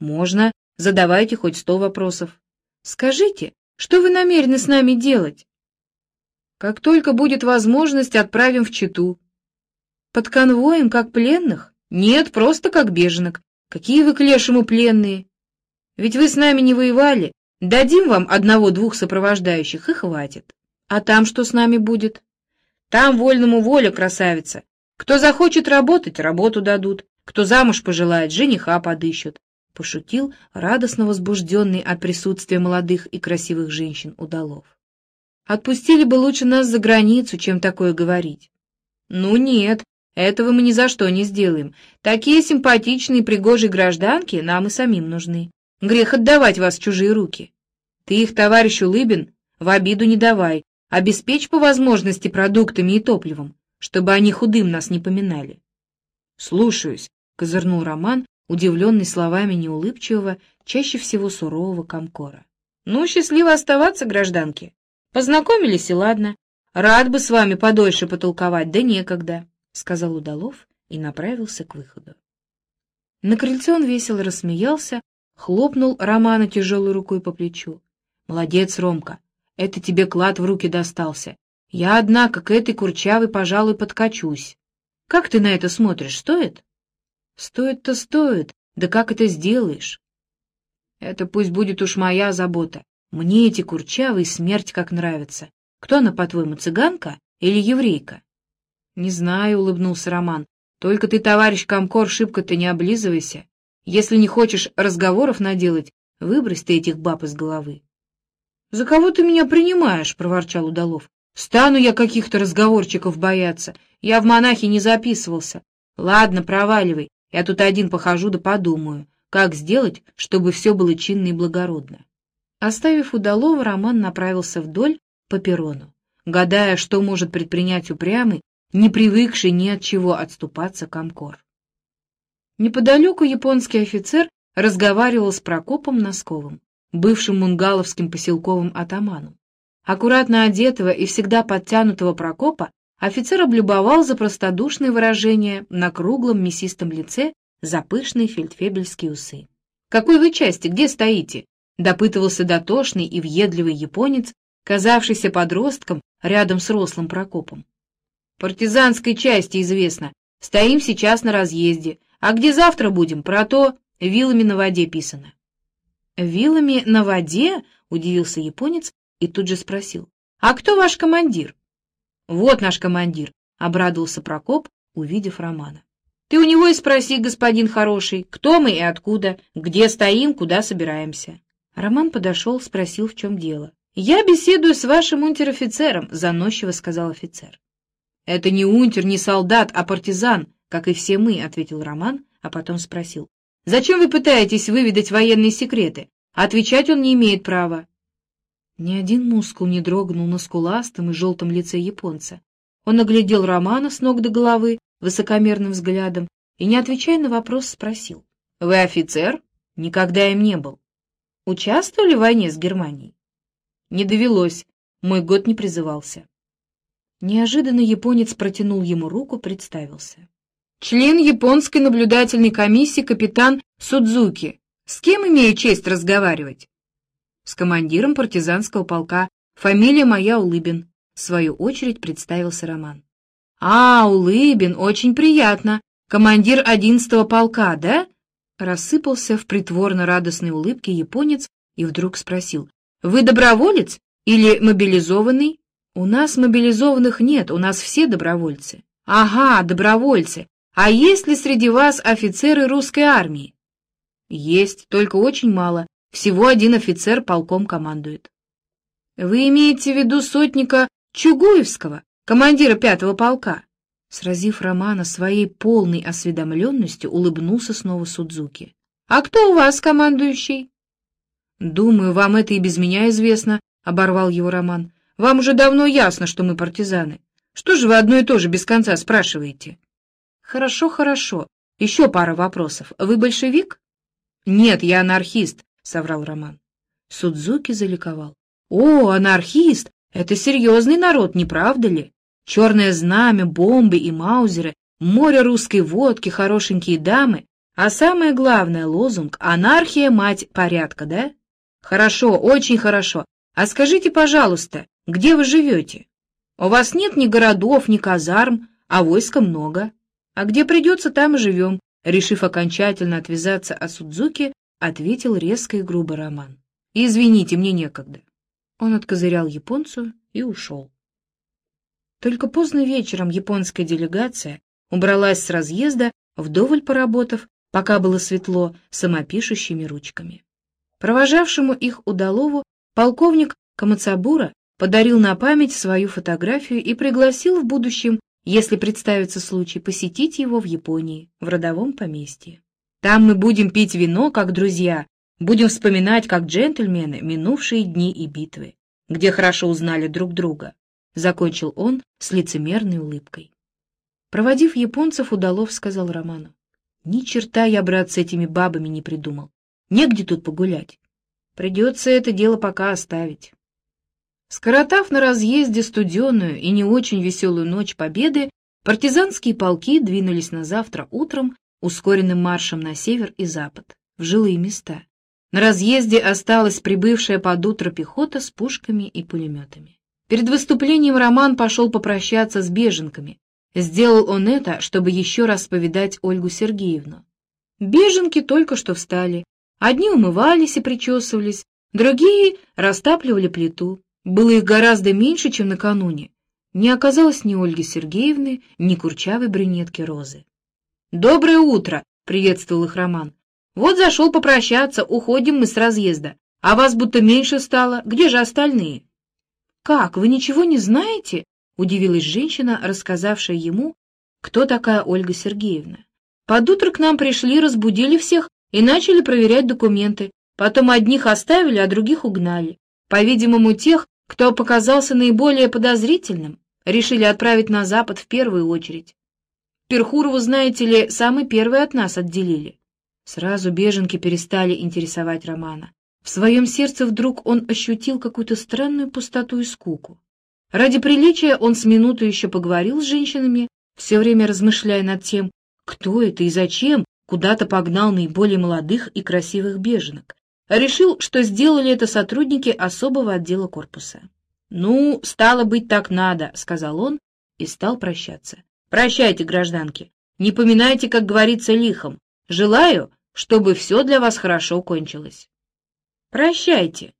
«Можно. Задавайте хоть сто вопросов». «Скажите, что вы намерены с нами делать?» «Как только будет возможность, отправим в Читу». «Под конвоем, как пленных?» «Нет, просто как беженок. Какие вы к лешему пленные?» Ведь вы с нами не воевали. Дадим вам одного-двух сопровождающих, и хватит. А там что с нами будет? Там вольному воля, красавица. Кто захочет работать, работу дадут. Кто замуж пожелает, жениха подыщут. Пошутил радостно возбужденный от присутствия молодых и красивых женщин удалов. Отпустили бы лучше нас за границу, чем такое говорить. Ну нет, этого мы ни за что не сделаем. Такие симпатичные пригожие гражданки нам и самим нужны. Грех отдавать вас в чужие руки. Ты их, товарищ Улыбин, в обиду не давай, обеспечь по возможности продуктами и топливом, чтобы они худым нас не поминали. — Слушаюсь, — козырнул Роман, удивленный словами неулыбчивого, чаще всего сурового комкора. — Ну, счастливо оставаться, гражданки. Познакомились и ладно. Рад бы с вами подольше потолковать, да некогда, — сказал Удалов и направился к выходу. На крыльце он весело рассмеялся, Хлопнул Романа тяжелой рукой по плечу. «Молодец, Ромка, это тебе клад в руки достался. Я, однако, к этой курчавой, пожалуй, подкачусь. Как ты на это смотришь, стоит?» «Стоит-то стоит, да как это сделаешь?» «Это пусть будет уж моя забота. Мне эти курчавые смерть как нравится. Кто она, по-твоему, цыганка или еврейка?» «Не знаю», — улыбнулся Роман. «Только ты, товарищ Комкор, шибко-то не облизывайся. Если не хочешь разговоров наделать, выбрось ты этих баб из головы. — За кого ты меня принимаешь? — проворчал Удалов. — Стану я каких-то разговорчиков бояться. Я в монахи не записывался. Ладно, проваливай. Я тут один похожу да подумаю, как сделать, чтобы все было чинно и благородно. Оставив Удалова, Роман направился вдоль по перрону, гадая, что может предпринять упрямый, не привыкший ни от чего отступаться комкор. Неподалеку японский офицер разговаривал с Прокопом Носковым, бывшим мунгаловским поселковым атаманом. Аккуратно одетого и всегда подтянутого Прокопа офицер облюбовал за простодушное выражение на круглом мясистом лице за пышные фельдфебельские усы. «Какой вы части? Где стоите?» — допытывался дотошный и въедливый японец, казавшийся подростком рядом с рослым Прокопом. «Партизанской части известно. Стоим сейчас на разъезде. А где завтра будем, про то вилами на воде писано. Вилами на воде? Удивился японец и тут же спросил. А кто ваш командир? Вот наш командир, обрадовался Прокоп, увидев Романа. Ты у него и спроси, господин хороший, кто мы и откуда, где стоим, куда собираемся. Роман подошел, спросил, в чем дело. «Я беседую с вашим унтер-офицером», — заносчиво сказал офицер. «Это не унтер, не солдат, а партизан, как и все мы», — ответил Роман, а потом спросил. «Зачем вы пытаетесь выведать военные секреты? Отвечать он не имеет права». Ни один мускул не дрогнул на скуластом и желтом лице японца. Он оглядел Романа с ног до головы высокомерным взглядом и, не отвечая на вопрос, спросил. Вы офицер? Никогда им не был. Участвовали в войне с Германией? Не довелось, мой год не призывался. Неожиданно японец протянул ему руку, представился. Член японской наблюдательной комиссии капитан Судзуки. С кем имею честь разговаривать? С командиром партизанского полка. Фамилия моя Улыбин. В свою очередь представился Роман. А, Улыбин, очень приятно. Командир одиннадцатого полка, да? Рассыпался в притворно-радостной улыбке японец и вдруг спросил. Вы доброволец или мобилизованный? У нас мобилизованных нет, у нас все добровольцы. Ага, добровольцы. А есть ли среди вас офицеры русской армии? Есть, только очень мало. Всего один офицер полком командует. Вы имеете в виду сотника Чугуевского, командира пятого полка? Сразив Романа своей полной осведомленностью, улыбнулся снова Судзуки. «А кто у вас командующий?» «Думаю, вам это и без меня известно», — оборвал его Роман. «Вам уже давно ясно, что мы партизаны. Что же вы одно и то же без конца спрашиваете?» «Хорошо, хорошо. Еще пара вопросов. Вы большевик?» «Нет, я анархист», — соврал Роман. Судзуки заликовал. «О, анархист! Это серьезный народ, не правда ли? Черное знамя, бомбы и маузеры, море русской водки, хорошенькие дамы, а самое главное — лозунг «Анархия, мать порядка», да? Хорошо, очень хорошо. А скажите, пожалуйста, где вы живете? У вас нет ни городов, ни казарм, а войска много. А где придется, там и живем, решив окончательно отвязаться от Судзуки, ответил резко и грубо Роман. Извините, мне некогда. Он откозырял японцу и ушел. Только поздно вечером японская делегация убралась с разъезда, вдоволь поработав, пока было светло, самопишущими ручками. Провожавшему их удалову полковник Камацабура подарил на память свою фотографию и пригласил в будущем если представится случай, посетить его в Японии, в родовом поместье. Там мы будем пить вино, как друзья, будем вспоминать, как джентльмены, минувшие дни и битвы, где хорошо узнали друг друга, — закончил он с лицемерной улыбкой. Проводив японцев, Удалов сказал Роману, — Ни черта я, брат, с этими бабами не придумал. Негде тут погулять. Придется это дело пока оставить. Скоротав на разъезде студеную и не очень веселую ночь победы, партизанские полки двинулись на завтра утром ускоренным маршем на север и запад, в жилые места. На разъезде осталась прибывшая под утро пехота с пушками и пулеметами. Перед выступлением Роман пошел попрощаться с беженками. Сделал он это, чтобы еще раз повидать Ольгу Сергеевну. Беженки только что встали. Одни умывались и причесывались, другие растапливали плиту. Было их гораздо меньше, чем накануне. Не оказалось ни Ольги Сергеевны, ни курчавой брюнетки Розы. «Доброе утро!» — приветствовал их Роман. «Вот зашел попрощаться, уходим мы с разъезда. А вас будто меньше стало. Где же остальные?» «Как, вы ничего не знаете?» — удивилась женщина, рассказавшая ему, кто такая Ольга Сергеевна. «Под утро к нам пришли, разбудили всех и начали проверять документы. Потом одних оставили, а других угнали. По-видимому, тех, кто показался наиболее подозрительным, решили отправить на Запад в первую очередь. Перхурову, знаете ли, самый первый от нас отделили. Сразу беженки перестали интересовать Романа. В своем сердце вдруг он ощутил какую-то странную пустоту и скуку. Ради приличия он с минуту еще поговорил с женщинами, все время размышляя над тем, кто это и зачем куда-то погнал наиболее молодых и красивых беженок, Решил, что сделали это сотрудники особого отдела корпуса. «Ну, стало быть, так надо», — сказал он и стал прощаться. «Прощайте, гражданки. Не поминайте, как говорится, лихом. Желаю, чтобы все для вас хорошо кончилось». «Прощайте.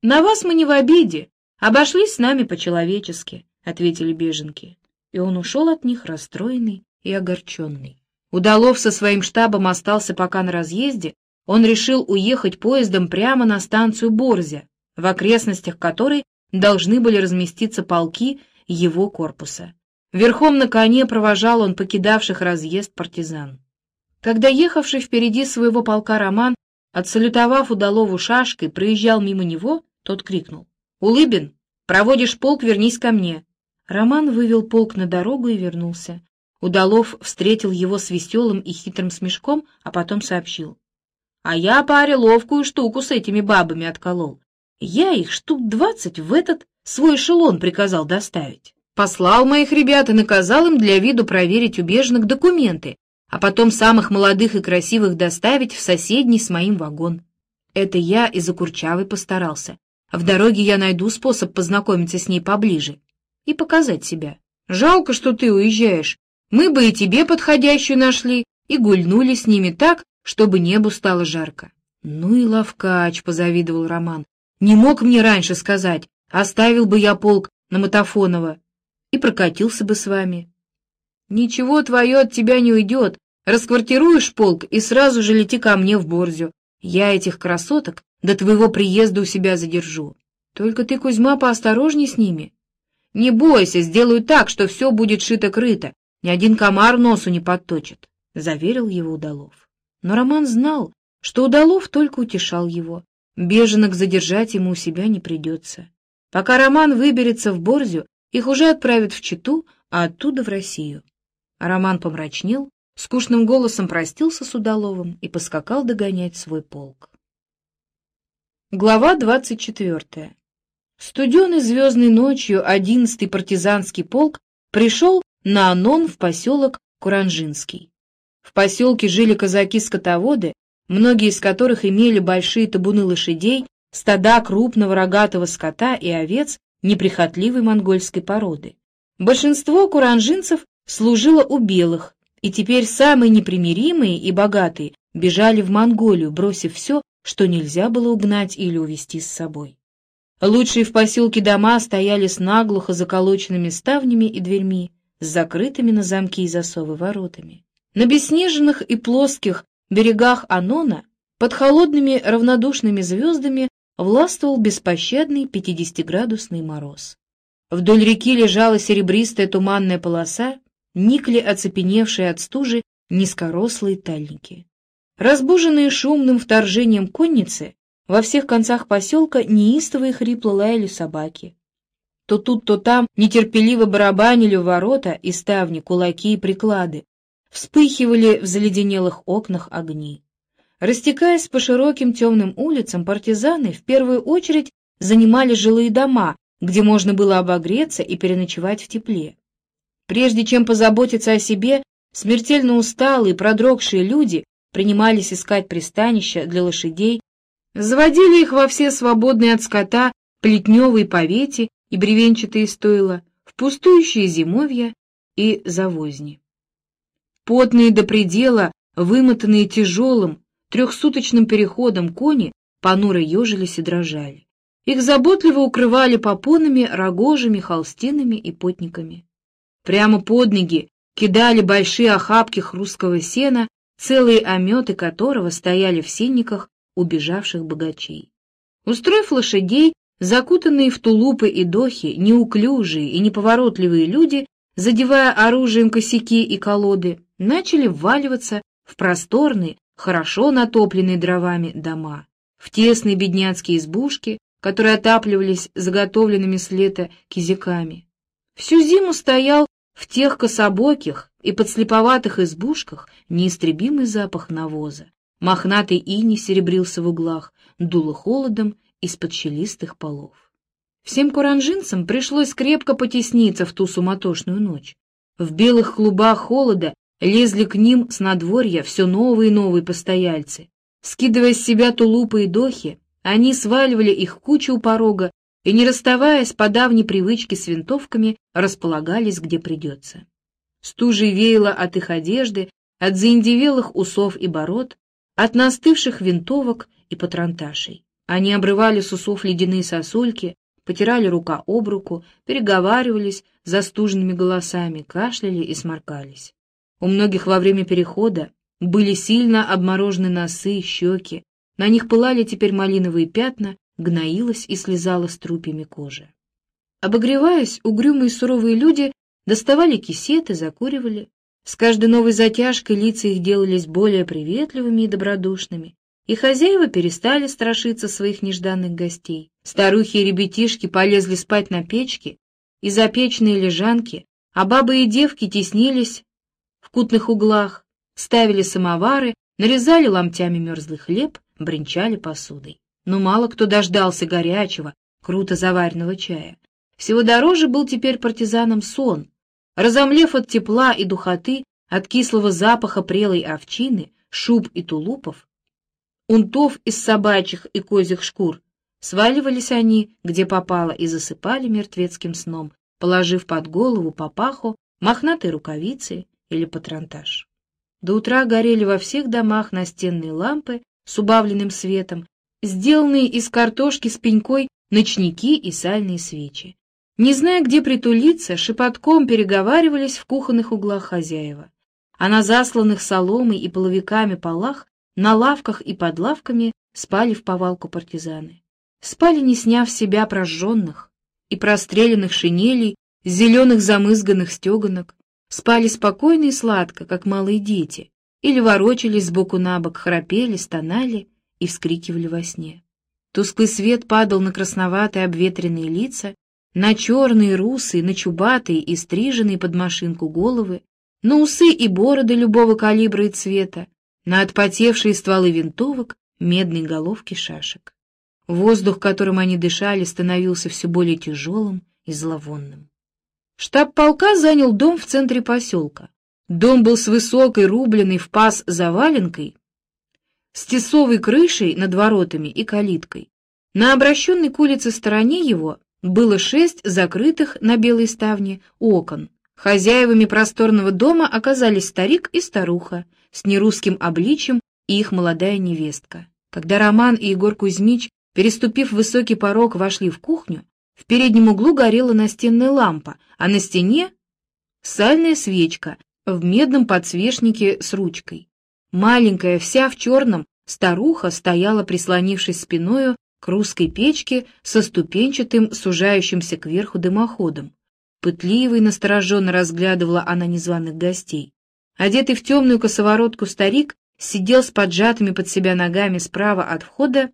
На вас мы не в обиде. Обошлись с нами по-человечески», — ответили беженки. И он ушел от них расстроенный и огорченный. Удалов со своим штабом остался пока на разъезде, он решил уехать поездом прямо на станцию Борзя, в окрестностях которой должны были разместиться полки его корпуса. Верхом на коне провожал он покидавших разъезд партизан. Когда ехавший впереди своего полка Роман, отсалютовав удалову шашкой, проезжал мимо него, тот крикнул. «Улыбин, проводишь полк, вернись ко мне!» Роман вывел полк на дорогу и вернулся. Удалов встретил его с веселым и хитрым смешком, а потом сообщил. А я паре ловкую штуку с этими бабами отколол. Я их штук двадцать в этот свой эшелон приказал доставить. Послал моих ребят и наказал им для виду проверить у беженок документы, а потом самых молодых и красивых доставить в соседний с моим вагон. Это я из-за Курчавой постарался. В дороге я найду способ познакомиться с ней поближе и показать себя. Жалко, что ты уезжаешь. Мы бы и тебе подходящую нашли и гульнули с ними так, чтобы небу стало жарко. Ну и ловкач, позавидовал Роман. Не мог мне раньше сказать, оставил бы я полк на Матафонова и прокатился бы с вами. Ничего твое от тебя не уйдет. Расквартируешь полк и сразу же лети ко мне в Борзю. Я этих красоток до твоего приезда у себя задержу. Только ты, Кузьма, поосторожней с ними. Не бойся, сделаю так, что все будет шито-крыто, ни один комар носу не подточит, — заверил его Удалов. Но Роман знал, что Удалов только утешал его. Беженок задержать ему у себя не придется. Пока Роман выберется в Борзю, их уже отправят в Читу, а оттуда в Россию. Роман помрачнел, скучным голосом простился с Удаловым и поскакал догонять свой полк. Глава двадцать четвертая. Студеной звездной ночью одиннадцатый партизанский полк пришел на Анон в поселок Куранжинский. В поселке жили казаки-скотоводы, многие из которых имели большие табуны лошадей, стада крупного рогатого скота и овец неприхотливой монгольской породы. Большинство куранжинцев служило у белых, и теперь самые непримиримые и богатые бежали в Монголию, бросив все, что нельзя было угнать или увезти с собой. Лучшие в поселке дома стояли с наглухо заколоченными ставнями и дверьми, с закрытыми на замки и засовы воротами. На беснежных и плоских берегах Анона под холодными равнодушными звездами властвовал беспощадный пятидесятиградусный мороз. Вдоль реки лежала серебристая туманная полоса, никли оцепеневшие от стужи низкорослые тальники. Разбуженные шумным вторжением конницы, во всех концах поселка неистово и хрипло лаяли собаки. То тут, то там нетерпеливо барабанили ворота и ставни кулаки и приклады, Вспыхивали в заледенелых окнах огни. Растекаясь по широким темным улицам, партизаны в первую очередь занимали жилые дома, где можно было обогреться и переночевать в тепле. Прежде чем позаботиться о себе, смертельно усталые, продрогшие люди принимались искать пристанища для лошадей, заводили их во все свободные от скота плетневые повети и бревенчатые стойла, в пустующие зимовья и завозни. Потные до предела, вымотанные тяжелым, трехсуточным переходом кони понуро ежились и дрожали. Их заботливо укрывали попонами, рогожами, холстинами и потниками. Прямо под ноги кидали большие охапки хрусткого сена, целые ометы которого стояли в сенниках убежавших богачей. Устроив лошадей, закутанные в тулупы и дохи, неуклюжие и неповоротливые люди, задевая оружием косяки и колоды, начали вваливаться в просторные, хорошо натопленные дровами дома, в тесные бедняцкие избушки, которые отапливались заготовленными с лета кизиками. Всю зиму стоял в тех кособоких и подслеповатых избушках неистребимый запах навоза. Мохнатый иней серебрился в углах, дуло холодом из-под щелистых полов. Всем куранжинцам пришлось крепко потесниться в ту суматошную ночь. В белых клубах холода Лезли к ним с надворья все новые и новые постояльцы. Скидывая с себя тулупы и дохи, они сваливали их кучу у порога и, не расставаясь по давней привычке с винтовками, располагались где придется. Стужей веяло от их одежды, от заиндевелых усов и бород, от настывших винтовок и патронташей. Они обрывали с усов ледяные сосульки, потирали рука об руку, переговаривались застуженными голосами, кашляли и сморкались. У многих во время перехода были сильно обморожены носы, щеки, на них пылали теперь малиновые пятна, гноилась и слезала с трупями кожа. Обогреваясь, угрюмые суровые люди доставали кисеты, закуривали. С каждой новой затяжкой лица их делались более приветливыми и добродушными, и хозяева перестали страшиться своих нежданных гостей. Старухи и ребятишки полезли спать на печки и запечные лежанки, а бабы и девки теснились в кутных углах, ставили самовары, нарезали ломтями мерзлый хлеб, бренчали посудой. Но мало кто дождался горячего, круто заваренного чая. Всего дороже был теперь партизанам сон. Разомлев от тепла и духоты, от кислого запаха прелой овчины, шуб и тулупов, унтов из собачьих и козьих шкур, сваливались они, где попало, и засыпали мертвецким сном, положив под голову папаху, мохнатые рукавицы или патронтаж. До утра горели во всех домах настенные лампы с убавленным светом, сделанные из картошки с пенькой ночники и сальные свечи. Не зная, где притулиться, шепотком переговаривались в кухонных углах хозяева, а на засланных соломой и половиками полах, на лавках и под лавками спали в повалку партизаны. Спали, не сняв себя прожженных и простреленных шинелей, зеленых замызганных стеганок, спали спокойно и сладко, как малые дети, или ворочались сбоку на бок, храпели, стонали и вскрикивали во сне. Тусклый свет падал на красноватые обветренные лица, на черные, русые, на чубатые и стриженные под машинку головы, на усы и бороды любого калибра и цвета, на отпотевшие стволы винтовок, медные головки шашек. Воздух, которым они дышали, становился все более тяжелым и зловонным. Штаб полка занял дом в центре поселка. Дом был с высокой, рубленной в паз заваленкой, с тесовой крышей над воротами и калиткой. На обращенной к улице стороне его было шесть закрытых на белой ставне окон. Хозяевами просторного дома оказались старик и старуха с нерусским обличьем и их молодая невестка. Когда Роман и Егор Кузьмич, переступив высокий порог, вошли в кухню, в переднем углу горела настенная лампа, а на стене — сальная свечка в медном подсвечнике с ручкой. Маленькая, вся в черном, старуха стояла, прислонившись спиною к русской печке со ступенчатым, сужающимся кверху дымоходом. Пытливо и настороженно разглядывала она незваных гостей. Одетый в темную косоворотку старик сидел с поджатыми под себя ногами справа от входа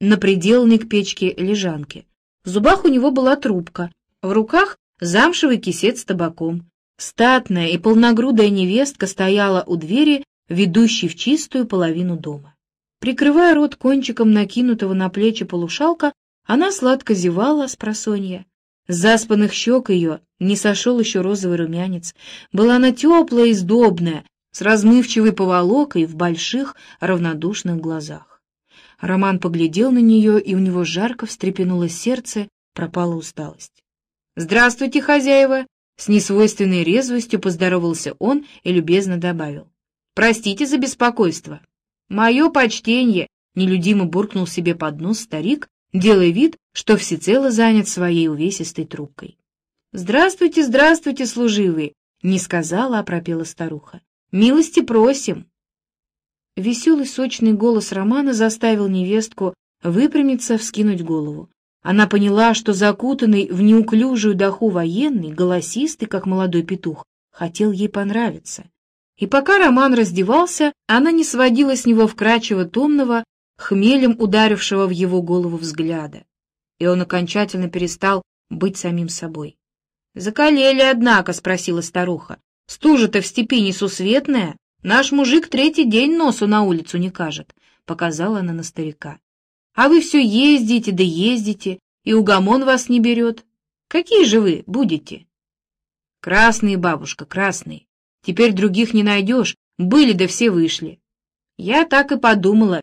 на приделанной к печке лежанке. В зубах у него была трубка, в руках замшевый кисет с табаком. Статная и полногрудая невестка стояла у двери, ведущей в чистую половину дома. Прикрывая рот кончиком накинутого на плечи полушалка, она сладко зевала с просонья. С заспанных щек ее не сошел еще розовый румянец. Была она теплая и сдобная, с размывчивой поволокой в больших равнодушных глазах. Роман поглядел на нее, и у него жарко встрепенулось сердце, пропала усталость. «Здравствуйте, хозяева!» С несвойственной резвостью поздоровался он и любезно добавил. «Простите за беспокойство. «Мое почтение!» — нелюдимо буркнул себе под нос старик, делая вид, что всецело занят своей увесистой трубкой. «Здравствуйте, здравствуйте, служивые!» — не сказала, а пропела старуха. «Милости просим!» Веселый сочный голос Романа заставил невестку выпрямиться, вскинуть голову. Она поняла, что закутанный в неуклюжую доху военный, голосистый, как молодой петух, хотел ей понравиться. И пока Роман раздевался, она не сводила с него вкрадчиво томного, хмелем ударившего в его голову взгляда. И он окончательно перестал быть самим собой. «Закалели, однако», — спросила старуха. «Стужа-то в степи несусветная. Наш мужик третий день носу на улицу не кажет», — показала она на старика. «А вы все ездите да ездите, и угомон вас не берет. Какие же вы будете?» «Красные, бабушка, красные. Теперь других не найдешь, были да все вышли. Я так и подумала,